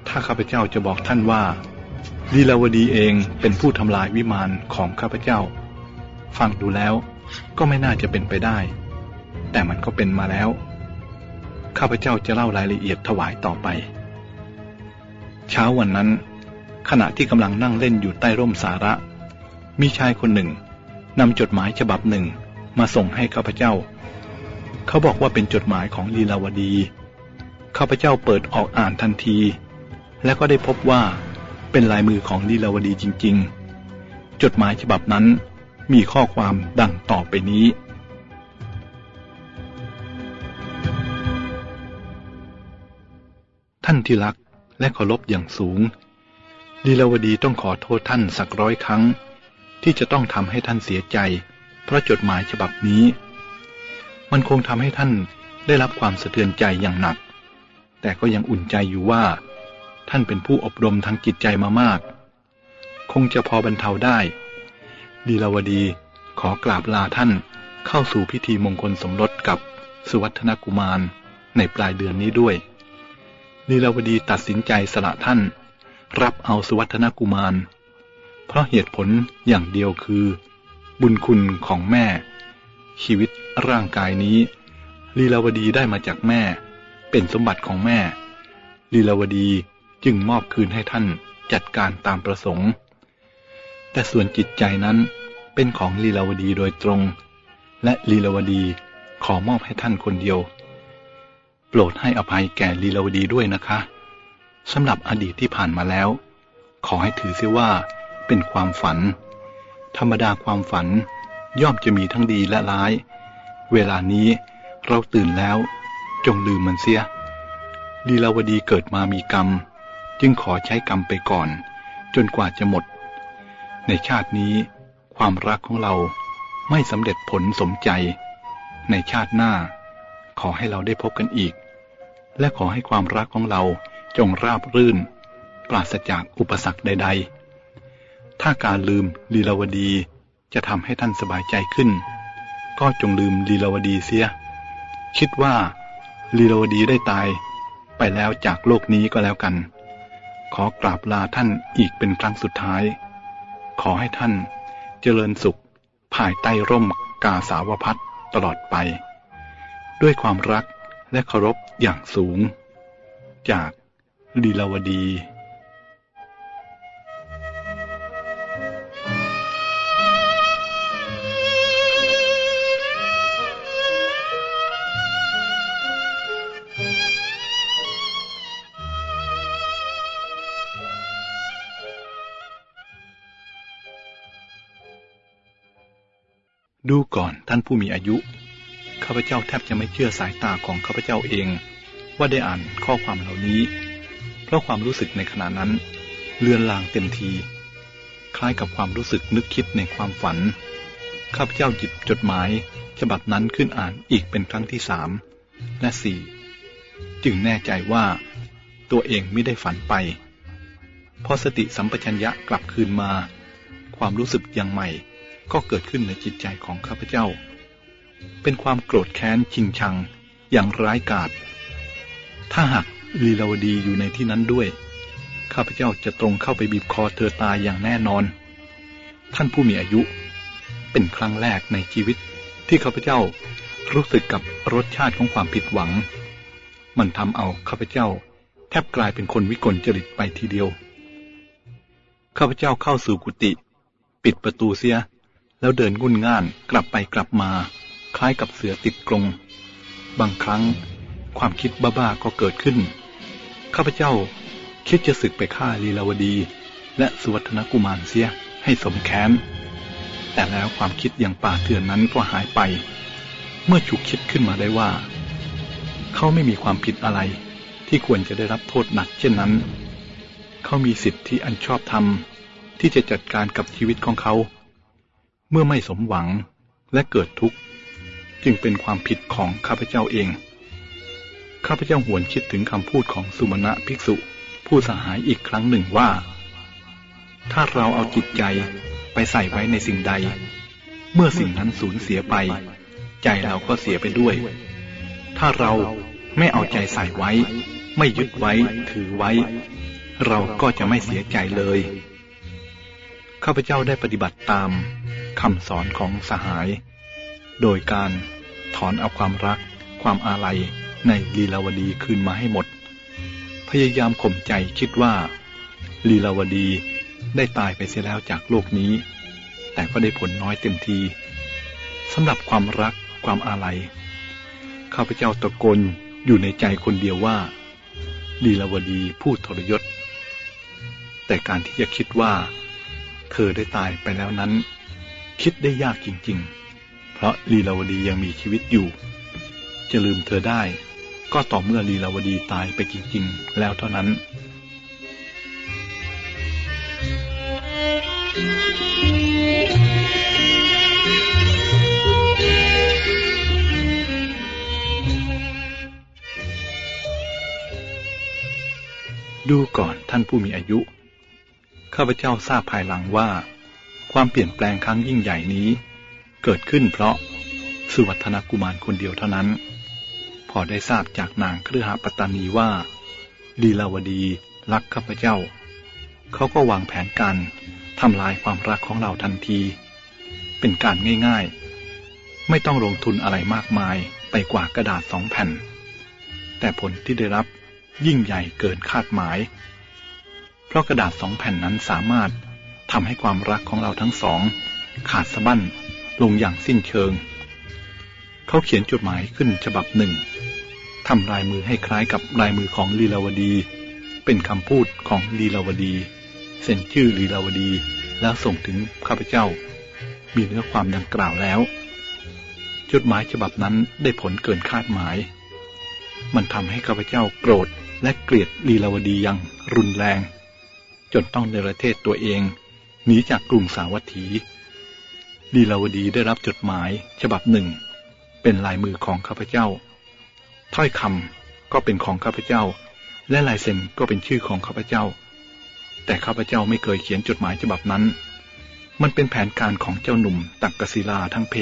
ถ้าข้าพเจ้าจะบอกท่านว่าลีลาวดีเองเป็นผู้ทำลายวิมานของข้าพเจ้า ฟังดูแล้วก็ไม่น่าจะเป็นไปได้ แต่มันก็เป็นมาแล้ว ข้าพเจ้าจะเล่ารายละเอียดถวายต่อไป เช้าวันนั้น ขณะที่กำลังนั่งเล่นอยู่ใต้ร่มสาระ มีชายคนหนึ่งนำจดหมายฉบับหนึ่งมาส่งให้ข้าพเจ้า เขาบอกว่าเป็นจดหมายของลีลาวดี ข้าพเจ้าเปิดออกอ่านทันที และก็ได้พบว่าเป็นลายมือของลีลาวดีจริง ๆ จดหมายฉบับนั้นมีข้อความดังต่อไปนี้ ท่านที่รักและเคารพอย่างสูงลีลาวดีต้องขอโทษท่านสักร้อยครั้ง ที่จะต้องทำให้ท่านเสียใจ เพราะจดหมายฉบับนี้ มันคงทำให้ท่านได้รับความสะเทือนใจอย่างหนัก แต่ก็ยังอุ่นใจอยู่ว่า ท่านเป็นผู้อบรมทางจิตใจมามาก คงจะพอบรรเทาได้ดีลาวดีขอกราบลาท่านเข้าสู่พิธีมงคลสมรสกับสุวัฒนกุมารในปลายเดือนนี้ด้วย ลีลาวดีตัดสินใจสละท่าน รับเอาสุวัฒนกุมาร เพราะเหตุผลอย่างเดียวคือ บุญคุณของแม่ ชีวิตร่างกายนี้ลีลาวดีได้มาจากแม่ เป็นสมบัติของแม่ลีลาวดี จึงมอบคืนให้ท่านจัดการตามประสงค์ แต่ส่วนจิตใจนั้นเป็นของลีลาวดีโดยตรง และลีลาวดีขอมอบให้ท่านคนเดียว โปรดให้อภัยแก่ลีลาวดีด้วยนะคะสำหรับอดีตที่ผ่านมาแล้ว ขอให้ถือเสียว่าเป็นความฝัน ธรรมดาความฝันย่อมจะมีทั้งดีและร้าย เวลานี้เราตื่นแล้ว จงลืมมันเสียลีลาวดีเกิดมามีกรรม จึงขอใช้กรรมไปก่อน จนกว่าจะหมด ในชาตินี้ ความรักของเราไม่สำเร็จผลสมใจ ในชาติหน้า ขอให้เราได้พบกันอีก และขอให้ความรักของเราจงราบรื่น ปราศจากอุปสรรคใด ๆ ถ้าการลืมลีลาวดีจะทำให้ท่านสบายใจขึ้น ก็จงลืมลีลาวดีเสีย คิดว่าลีลาวดีได้ตายไปแล้วจากโลกนี้ก็แล้วกัน ขอกราบลาท่านอีกเป็นครั้งสุดท้าย ขอให้ท่านเจริญสุข ภายใต้ร่มกาสาวพัดตลอดไป ด้วยความรักและเคารพอย่างสูง จากลีลาวดี ดูก่อนท่านผู้มีอายุ ข้าพเจ้าแทบจะไม่เชื่อสายตาของข้าพเจ้าเอง ว่าได้อ่านข้อความเหล่านี้ เพราะความรู้สึกในขณะนั้น เลือนลางเต็มที คล้ายกับความรู้สึกนึกคิดในความฝัน ข้าพเจ้าหยิบจดหมายฉบับนั้นขึ้นอ่านอีกเป็นครั้งที่สามและสี่จึงแน่ใจว่าตัวเองไม่ได้ฝันไป พอสติสัมปชัญญะกลับคืนมา ความรู้สึกย่างใหม่ ก็เกิดขึ้นในจิตใจของข้าพเจ้า เป็นความโกรธแค้นชิงชังอย่างร้ายกาจ ถ้าหากลีลาวดีอยู่ในที่นั้นด้วย ข้าพเจ้าจะตรงเข้าไปบีบคอเธอตายอย่างแน่นอน ท่านผู้มีอายุ เป็นครั้งแรกในชีวิตที่ข้าพเจ้ารู้สึกกับรสชาติของความผิดหวัง มันทำเอาข้าพเจ้า แทบกลายเป็นคนวิกลจริตไปทีเดียว ข้าพเจ้าเข้าสู่กุฏิปิดประตูเสีย แล้วเดินงุ่นง่านกลับไปกลับมา คล้ายกับเสือติดกรงบางครั้งความคิดบ้าๆก็เกิดขึ้น ข้าพเจ้าคิดจะศึกไปฆ่าลีลาวดี และสุวัฒนกุมารเสียให้สมแค้น แต่แล้วความคิดอย่างป่าเถื่อนนั้นก็หายไป เมื่อฉุกคิดขึ้นมาได้ว่า เขาไม่มีความผิดอะไร ที่ควรจะได้รับโทษหนักเช่นนั้น เขามีสิทธิอันชอบธรรมที่จะจัดการกับชีวิตของเขา เมื่อไม่สมหวังและเกิดทุกข์ จึงเป็นความผิดของข้าพเจ้าเอง ข้าพเจ้าหวนคิดถึงคำพูดของสุมาณะภิกษุผู้สหายอีกครั้งหนึ่งว่า ถ้าเราเอาจิตใจไปใส่ไว้ในสิ่งใด เมื่อสิ่งนั้นสูญเสียไป ใจเราก็เสียไปด้วย ถ้าเราไม่เอาใจใส่ไว้ ไม่ยึดไว้ถือไว้ เราก็จะไม่เสียใจเลย ข้าพเจ้าได้ปฏิบัติตามคำสอนของสหาย โดยการถอนเอาความรัก ความอาลัยในลีลาวดีคืนมาให้หมด พยายามข่มใจคิดว่า ลีลาวดีได้ตายไปเสียแล้วจากโลกนี้ แต่ก็ได้ผลน้อยเต็มทีสำหรับความรักความอาลัยข้าพเจ้าตะโกนอยู่ในใจคนเดียวว่าลีลาวดีผู้ทรยศ แต่การที่จะคิดว่า เธอได้ตายไปแล้วนั้น คิดได้ยากจริง ๆ เพราะลีลาวดียังมีชีวิตอยู่ จะลืมเธอได้ ก็ต่อเมื่อลีลาวดีตายไปจริง ๆ แล้วเท่านั้นดูก่อนท่านผู้มีอายุ ข้าพเจ้าทราบภายหลังว่า ความเปลี่ยนแปลงครั้งยิ่งใหญ่นี้ เกิดขึ้นเพราะสุวัฒนกุมารคนเดียวเท่านั้น พอได้ทราบจากนางเครือหปัตตานีว่า ลีลาวดีรักข้าพเจ้า เขาก็วางแผนการทำลายความรักของเราทันที เป็นการง่ายๆ ไม่ต้องลงทุนอะไรมากมายไปกว่ากระดาษสองแผ่น แต่ผลที่ได้รับยิ่งใหญ่เกินคาดหมาย เพราะกระดาษสองแผ่นนั้นสามารถทำให้ความรักของเราทั้งสอง ขาดสะบั้นลงอย่างสิ้นเชิง เขาเขียนจดหมายขึ้นฉบับหนึ่งทำลายมือให้คล้ายกับลายมือของลีลาวดี เป็นคำพูดของลีลาวดีเซ็นชื่อลีลาวดีแล้วส่งถึงข้าพเจ้า มีเนื้อความดังกล่าวแล้ว จดหมายฉบับนั้นได้ผลเกินคาดหมาย มันทำให้ข้าพเจ้าโกรธและเกลียดลีลาวดีอย่างรุนแรง จนต้องในประเทศตัวเองหนีจากกรุงสาวัตถีลีลาวดีได้รับจดหมายฉบับหนึ่ง เป็นลายมือของข้าพเจ้า ถ้อยคำก็เป็นของข้าพเจ้า และลายเซ็นก็เป็นชื่อของข้าพเจ้า แต่ข้าพเจ้าไม่เคยเขียนจดหมายฉบับนั้น มันเป็นแผนการของเจ้าหนุ่มตักกศิลาทั้งเพ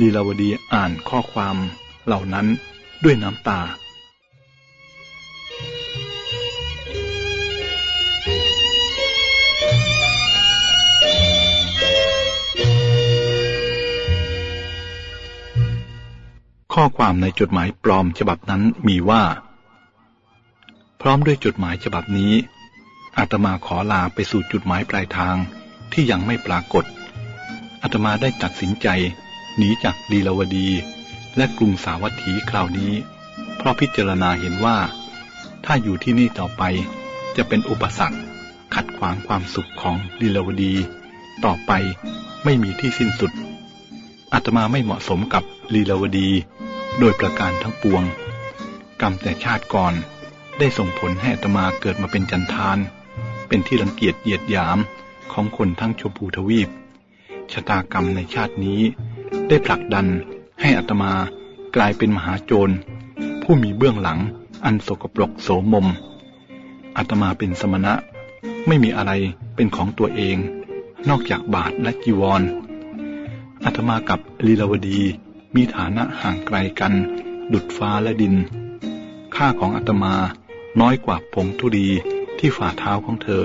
ลีลาวดีอ่านข้อความเหล่านั้นด้วยน้ำตา ข้อความในจดหมายปลอมฉบับนั้นมีว่า พร้อมด้วยจดหมายฉบับนี้ อาตมาขอลาไปสู่จุดหมายปลายทางที่ยังไม่ปรากฏ อาตมาได้ตัดสินใจ หนีจากลีลาวดี และกรุงสาวัตถีคราวนี้ เพราะพิจารณาเห็นว่า ถ้าอยู่ที่นี่ต่อไปจะเป็นอุปสรรค ขัดขวางความสุขของลีลาวดี ต่อไปไม่มีที่สิ้นสุด อาตมาไม่เหมาะสมกับลีลาวดี โดยประการทั้งปวง กรรมแต่ชาติก่อน ได้ส่งผลให้อาตมาเกิดมาเป็นจันทาน เป็นที่รังเกียจเหยียดหยามของคนทั้งชมพูทวีป ชะตากรรมในชาตินี้ ได้ผลักดันให้อัตมากลายเป็นมหาโจร ผู้มีเบื้องหลังอันสกปรกโสมมอัตมาเป็นสมณะ ไม่มีอะไรเป็นของตัวเอง นอกจากบาทและจีวร อัตมากับลีลาวดีมีฐานะห่างไกลกัน ดุดฟ้าและดิน ค่าของอัตมาน้อยกว่าผงธุรีที่ฝ่าเท้าของเธอ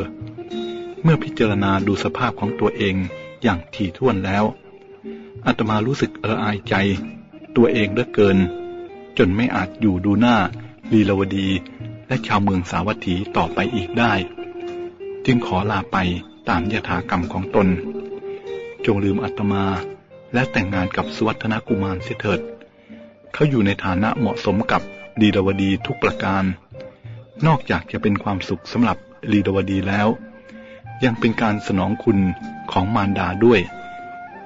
เมื่อพิจารณาดูสภาพของตัวเองอย่างถี่ถ้วนแล้วอาตมารู้สึกระอายใจ ตัวเองเหลือเกิน จนไม่อาจอยู่ดูหน้าลีลาวดี และชาวเมืองสาวัตถีต่อไปอีกได้ จึงขอลาไปตามยถากรรมของตน จงลืมอาตมา และแต่งงานกับสุวัฒนกุมารเสียเถิด เขาอยู่ในฐานะเหมาะสมกับลีลาวดีทุกประการ นอกจากจะเป็นความสุขสำหรับลีลาวดีแล้ว ยังเป็นการสนองคุณของมารดาด้วย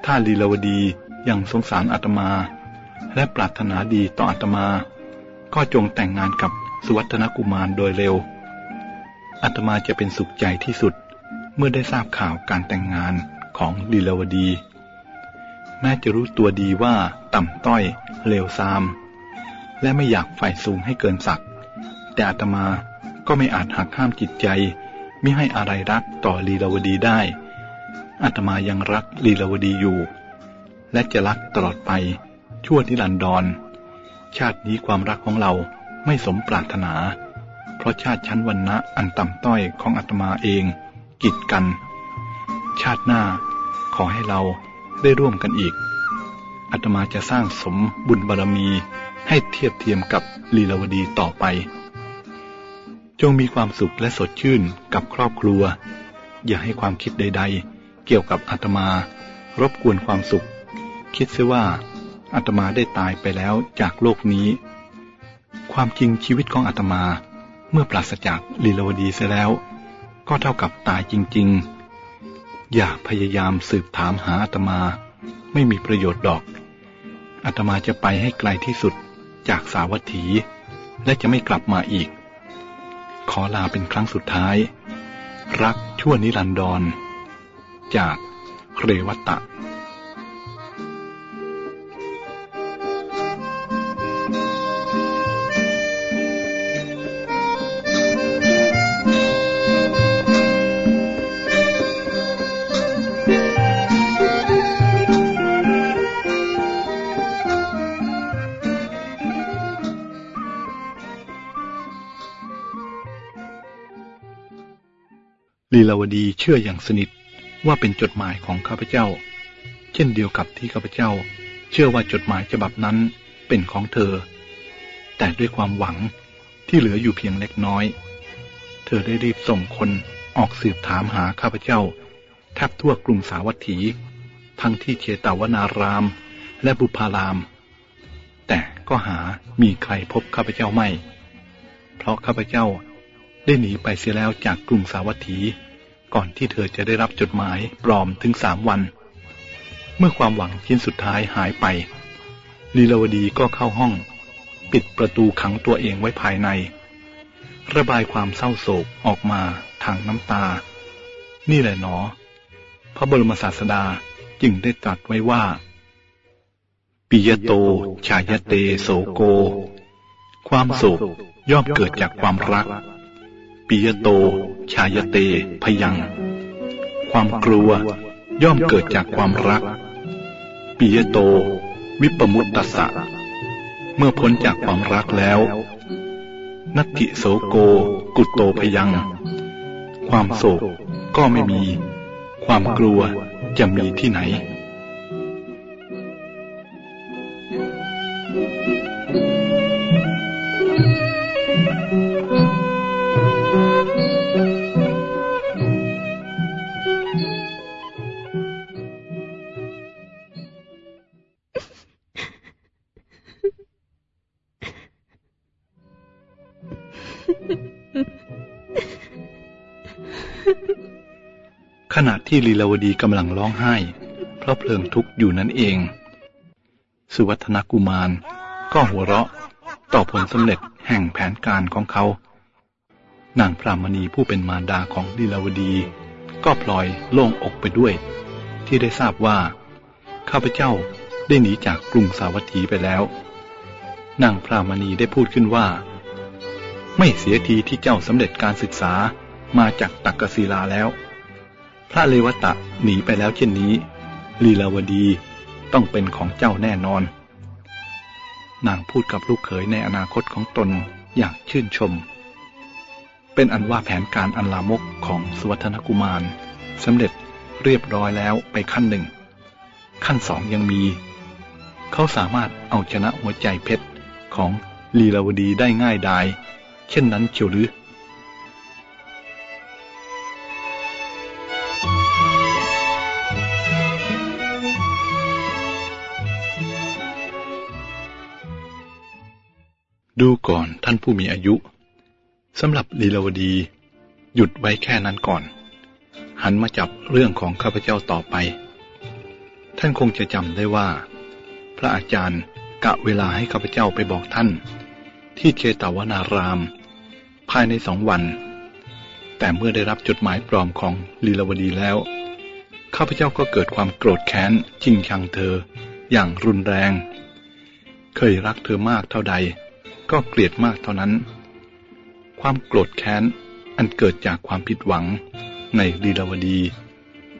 ถ้าลีลาวดียังสงสารอาตมา และปรารถนาดีต่ออาตมา ก็จงแต่งงานกับสุวัฒนกุมารโดยเร็วอาตมาจะเป็นสุขใจที่สุดเมื่อได้ทราบข่าวการแต่งงานของลีลาวดี แม้จะรู้ตัวดีว่าต่ำต้อยเลวทราม และไม่อยากใฝ่สูงให้เกินศักดิ์แต่อาตมาก็ไม่อาจหักห้ามจิตใจมิให้อาลัยรักต่อลีลาวดีได้อาตมายังรักลีลาวดีอยู่ และจะรักตลอดไปชั่วนิรันดร ชาตินี้ความรักของเราไม่สมปรารถนา เพราะชาติชั้นวันนะอันต่ำต้อยของอาตมาเองกีดกัน ชาติหน้าขอให้เรา ได้ร่วมกันอีกอาตมาจะสร้างสมบุญบารรมีให้เทียบเทียมกับลีลาวดีต่อไป จงมีความสุขและสดชื่นกับครอบครัว อย่าให้ความคิดใด ๆ เกี่ยวกับอาตมา รบกวนความสุข คิดเสียว่าอาตมาได้ตายไปแล้วจากโลกนี้ ความจริงชีวิตของอาตมาเมื่อปราศจากลีลาวดีเสียแล้ว ก็เท่ากับตายจริง ๆ อย่าพยายามสืบถามหาอาตมา ไม่มีประโยชน์ดอกอาตมาจะไปให้ไกลที่สุดจากสาวัตถี และจะไม่กลับมาอีก ขอลาเป็นครั้งสุดท้าย รักชั่วนิรันดร จากเรวัตะ ลาวดีเชื่ออย่างสนิทว่าเป็นจดหมายของข้าพเจ้า เช่นเดียวกับที่ข้าพเจ้า เชื่อว่าจดหมายฉบับนั้นเป็นของเธอ แต่ด้วยความหวังที่เหลืออยู่เพียงเล็กน้อย เธอได้รีบส่งคนออกสืบถามหาข้าพเจ้าแทบทั่วกรุงสาวัตถี ทั้งที่เชตวนาราม และบุพาราม แต่ก็หามีใครพบข้าพเจ้าไม่ เพราะข้าพเจ้าได้หนีไปเสียแล้วจากกรุงสาวัตถี ก่อนที่เธอจะได้รับจดหมายปลอมถึงสามวัน เมื่อความหวังชิ้นสุดท้ายหายไป ลีลาวดีก็เข้าห้อง ปิดประตูขังตัวเองไว้ภายใน ระบายความเศร้าโศกออกมาทางน้ำตา นี่แหละหนอ พระบรมศาสดาจึงได้ตรัสไว้ว่า ปิยโต ชายเตโสโก ความโศกย่อมเกิดจากความรัก ปิยโต ชายเต พยัง ความกลัวย่อมเกิดจากความรัก ปิยโต วิปมุตตสะ เมื่อพ้นจากความรักแล้ว นักกิโสโก กุตโตพยัง ความโศกก็ไม่มี ความกลัวจะมีที่ไหน ที่ลีลาวดีกำลังร้องไห้ เพราะเพลิงทุกข์อยู่นั่นเอง สุวัฒนกุมาร ก็หัวเราะต่อผลสำเร็จแห่งแผนการของเขา นางพรามณีผู้เป็นมารดาของลีลาวดี ก็พลอยโล่งอกไปด้วย ที่ได้ทราบว่า ข้าพเจ้าได้หนีจากกรุงสาวัตถีไปแล้ว นางพรามณีได้พูดขึ้นว่า ไม่เสียทีที่เจ้าสำเร็จการศึกษามาจากตักกศิลาแล้ว พระเลวตะหนีไปแล้วเช่นนี้ ลีลาวดีต้องเป็นของเจ้าแน่นอน นางพูดกับลูกเขยในอนาคตของตนอย่างชื่นชม เป็นอันว่าแผนการอันลามกของสวัฒนกุมารสำเร็จเรียบร้อยแล้วไปขั้นหนึ่ง ขั้นสองยังมี เขาสามารถเอาชนะหัวใจเพชรของลีลาวดีได้ง่ายดาย เช่นนั้นเชียวหรือ ดูก่อนท่านผู้มีอายุสำหรับลีลาวดี หยุดไว้แค่นั้นก่อน หันมาจับเรื่องของข้าพเจ้าต่อไป ท่านคงจะจำได้ว่า พระอาจารย์กะเวลาให้ข้าพเจ้าไปบอกท่าน ที่เชตวนาราม ภายในสองวัน แต่เมื่อได้รับจดหมายปลอมของลีลาวดีแล้ว ข้าพเจ้าก็เกิดความโกรธแค้นจริงชังเธอ อย่างรุนแรง เคยรักเธอมากเท่าใด ก็เกลียดมากเท่านั้น ความโกรธแค้นอันเกิดจากความผิดหวังในลีลาวดี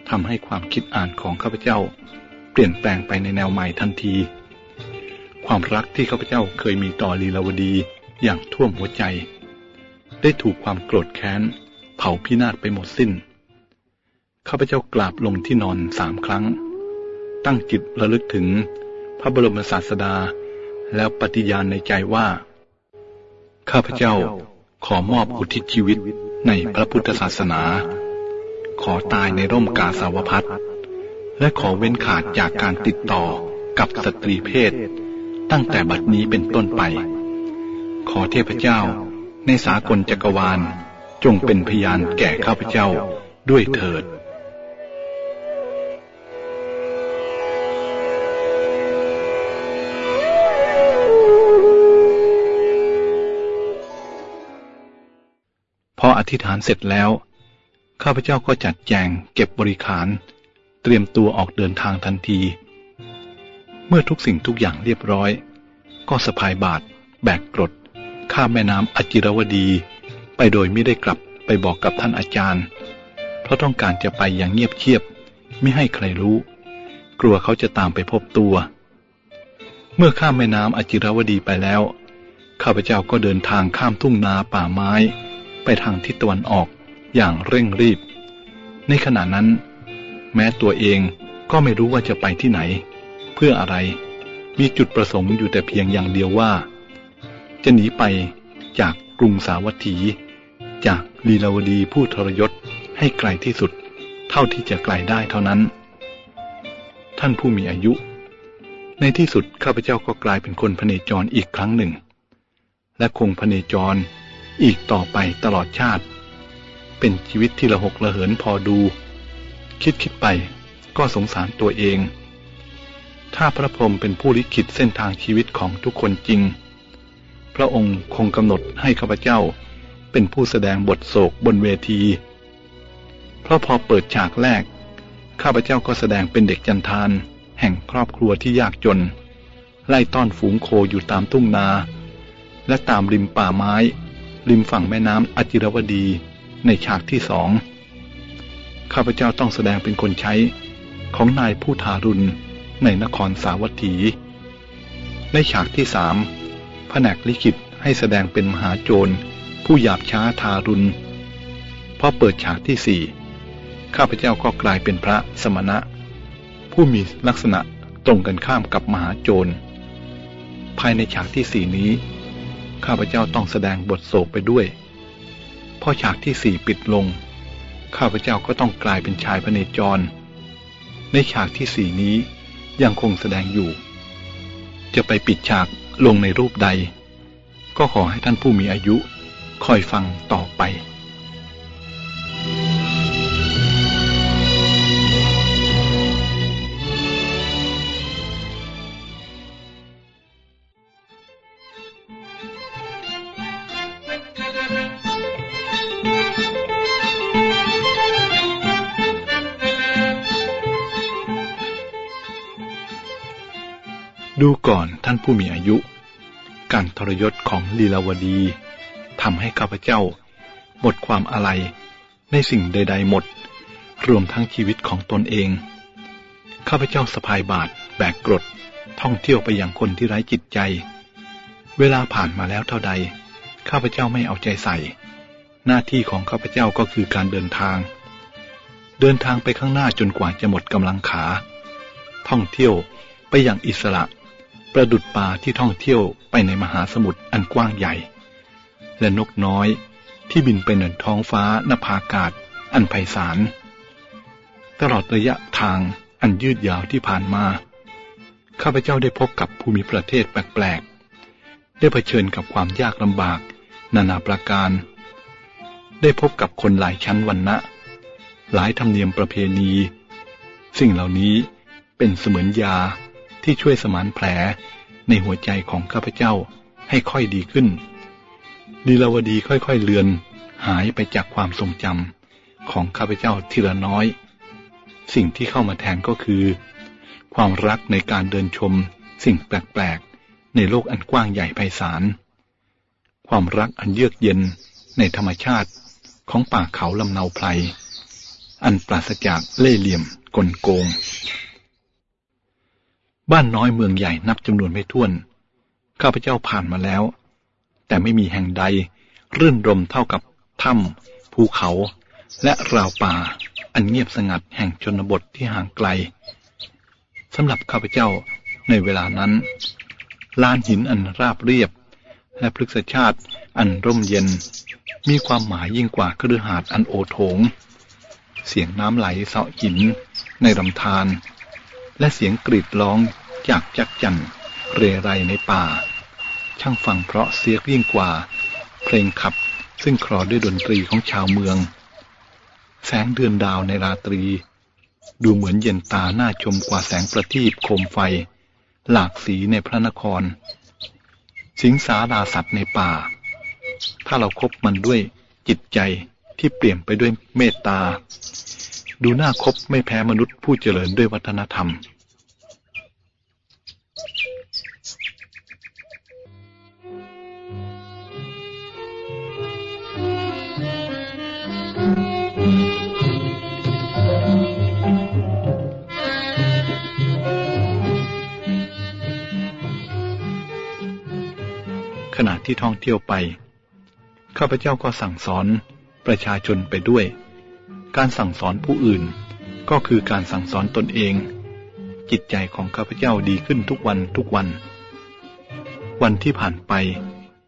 ทำให้ความคิดอ่านของข้าพเจ้า เปลี่ยนแปลงไปในแนวใหม่ทันที ความรักที่ข้าพเจ้าเคยมีต่อลีลาวดีอย่างท่วมหัวใจ ได้ถูกความโกรธแค้น เผาพินาศไปหมดสิ้น ข้าพเจ้ากราบลงที่นอนสามครั้ง ตั้งจิตระลึกถึงพระบรมศาสดา แล้วปฏิญาณในใจว่า ข้าพเจ้าขอมอบอุทิศชีวิตในพระพุทธศาสนา ขอตายในร่มกาสาวพัดและขอเว้นขาดจากการติดต่อกับสตรีเพศ ตั้งแต่บัดนี้เป็นต้นไป ขอเทพเจ้าในสากลจักรวาลจงเป็นพยานแก่ข้าพเจ้าด้วยเถิด ออธิษฐานเสร็จแล้ว ข้าพเจ้าก็จัดแจงเก็บบริขาร เตรียมตัวออกเดินทางทันที เมื่อทุกสิ่งทุกอย่างเรียบร้อย ก็สะพายบาท แบกกรด ข้ามแม่น้ำอจิรวดี ไปโดยไม่ได้กลับไปบอกกับท่านอาจารย์ เพราะต้องการจะไปอย่างเงียบเชียบ ไม่ให้ใครรู้ กลัวเขาจะตามไปพบตัว เมื่อข้ามแม่น้ำอจิรวดีไปแล้ว ข้าพเจ้าก็เดินทางข้ามทุ่งนาป่าไม้ ไปทางทิศตะวันออกอย่างเร่งรีบ ในขณะนั้น แม้ตัวเองก็ไม่รู้ว่าจะไปที่ไหน เพื่ออะไร มีจุดประสงค์อยู่แต่เพียงอย่างเดียวว่า จะหนีไปจากกรุงสาวัตถี จากลีลาวดีผู้ทรยศให้ไกลที่สุด เท่าที่จะไกลได้เท่านั้น ท่านผู้มีอายุ ในที่สุดข้าพเจ้าก็กลายเป็นคนพเนจรอีกครั้งหนึ่ง และคงพเนจร อีกต่อไปตลอดชาติ เป็นชีวิตที่ละหกละเหินพอดู คิดคิดไปก็สงสารตัวเอง ถ้าพระพรหมเป็นผู้ลิขิตเส้นทางชีวิตของทุกคนจริง พระองค์คงกำหนดให้ข้าพเจ้าเป็นผู้แสดงบทโศกบนเวที เพราะพอเปิดฉากแรก ข้าพเจ้าก็แสดงเป็นเด็กจันทาน แห่งครอบครัวที่ยากจน ไล่ต้อนฝูงโคอยู่ตามทุ่งนา และตามริมป่าไม้ ริมฝั่งแม่น้ำอจิรวดีในฉากที่สอง ข้าพเจ้าต้องแสดงเป็นคนใช้ของนายผู้ทารุณในนครสาวัตถี ในฉากที่สามแผนกลิขิตให้แสดงเป็นมหาโจรผู้หยาบช้าทารุณพอเปิดฉากที่สี่ข้าพเจ้าก็กลายเป็นพระสมณะ ผู้มีลักษณะตรงกันข้ามกับมหาโจร ภายในฉากที่สี่นี้ ข้าพเจ้าต้องแสดงบทโศกไปด้วย พอฉากที่สี่ปิดลง ข้าพเจ้าก็ต้องกลายเป็นชายพเนจร ในฉากที่สี่นี้ยังคงแสดงอยู่ จะไปปิดฉากลงในรูปใด ก็ขอให้ท่านผู้มีอายุ คอยฟังต่อไป ดูก่อนท่านผู้มีอายุ การทรยศของลีลาวดีทำให้ข้าพเจ้า หมดความอะไรในสิ่งใด ๆ หมด รวมทั้งชีวิตของตนเอง ข้าพเจ้าสะพายบาทแบกกรดท่องเที่ยวไปอย่างคนที่ไร้จิตใจ เวลาผ่านมาแล้วเท่าใด ข้าพเจ้าไม่เอาใจใส่ หน้าที่ของข้าพเจ้าก็คือการเดินทาง เดินทางไปข้างหน้าจนกว่าจะหมดกำลังขา ท่องเที่ยวไปอย่างอิสระ ประดุดป่าที่ท่องเที่ยวไปในมหาสมุทรอันกว้างใหญ่ และนกน้อยที่บินไปเหนือท้องฟ้านภาอากาศอันไพศาลตลอดระยะทางอันยืดยาวที่ผ่านมา ข้าพเจ้าได้พบกับภูมิประเทศแปลกๆ ได้เผชิญกับความยากลำบาก นานาประการ ได้พบกับคนหลายชั้นวันนะหลายธรรมเนียมประเพณี สิ่งเหล่านี้เป็นเสมือนยา ที่ช่วยสมานแผลในหัวใจของข้าพเจ้าให้ค่อยดีขึ้น ลีลาวดีค่อยๆเลือน หายไปจากความทรงจำของข้าพเจ้าทีละน้อย สิ่งที่เข้ามาแทนก็คือ ความรักในการเดินชม สิ่งแปลกๆ ในโลกอันกว้างใหญ่ไพศาล ความรักอันเยือกเย็นในธรรมชาติของป่าเขาลำเนาไพรอันปราศจากเล่ห์เหลี่ยมกลโกง บ้านน้อยเมืองใหญ่นับจำนวนไม่ถ้วน ข้าพเจ้าผ่านมาแล้ว แต่ไม่มีแห่งใด รื่นรมเท่ากับถ้ำภูเขา และราวป่า อันเงียบสงัดแห่งชนบทที่ห่างไกลสำหรับข้าพเจ้าในเวลานั้น ลานหินอันราบเรียบ และพฤกษชาติอันร่มเย็น มีความหมายยิ่งกว่าครือหาดอันโอโถง เสียงน้ำไหลเสาะหินในลำธาร และเสียงกรีดร้องจากจักจันเรไรในป่า ช่างฟังเพราะเสียยิ่งกว่า เพลงขับซึ่งคลอด้วยดนตรีของชาวเมือง แสงเดือนดาวในราตรี ดูเหมือนเย็นตาหน่าชมกว่าแสงประทีปโคมไฟ หลากสีในพระนคร สิงสาราสัตว์ในป่า ถ้าเราครบมันด้วยจิตใจที่เปลี่ยนไปด้วยเมตตา ดูน่าคบไม่แพ้มนุษย์ผู้เจริญด้วยวัฒนธรรม ขณะที่ท่องเที่ยวไป ข้าพเจ้าก็สั่งสอนประชาชนไปด้วย การสั่งสอนผู้อื่น ก็คือการสั่งสอนตนเอง จิตใจของข้าพเจ้าดีขึ้นทุกวันทุกวัน วันที่ผ่านไป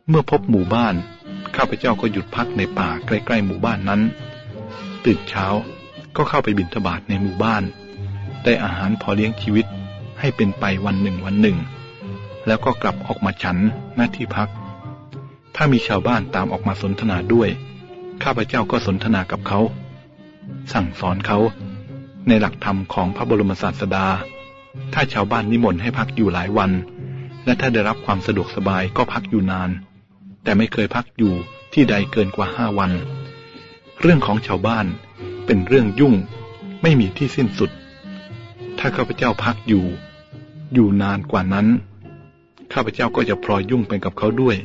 เมื่อพบหมู่บ้าน ข้าพเจ้าก็หยุดพักในป่าใกล้ ๆ หมู่บ้านนั้น ตื่นเช้าก็เข้าไปบิณฑบาตในหมู่บ้าน ได้อาหารพอเลี้ยงชีวิตให้เป็นไปวันหนึ่งวันหนึ่ง แล้วก็กลับออกมาฉันหน้าที่พัก ถ้ามีชาวบ้านตามออกมาสนทนาด้วย ข้าพเจ้าก็สนทนากับเขา สั่งสอนเขา ในหลักธรรมของพระบรมศาสดา ถ้าชาวบ้านนิมนต์ให้พักอยู่หลายวัน และถ้าได้รับความสะดวกสบายก็พักอยู่นาน แต่ไม่เคยพักอยู่ที่ใดเกินกว่าห้าวัน เรื่องของชาวบ้านเป็นเรื่องยุ่งไม่มีที่สิ้นสุด ถ้าข้าพเจ้าพักอยู่ อยู่นานกว่านั้น ข้าพเจ้าก็จะพลอยยุ่งไปกับเขาด้วย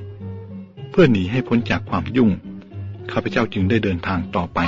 เพื่อหนีให้พ้นจากความยุ่ง ข้าพเจ้าจึงได้เดินทางต่อไป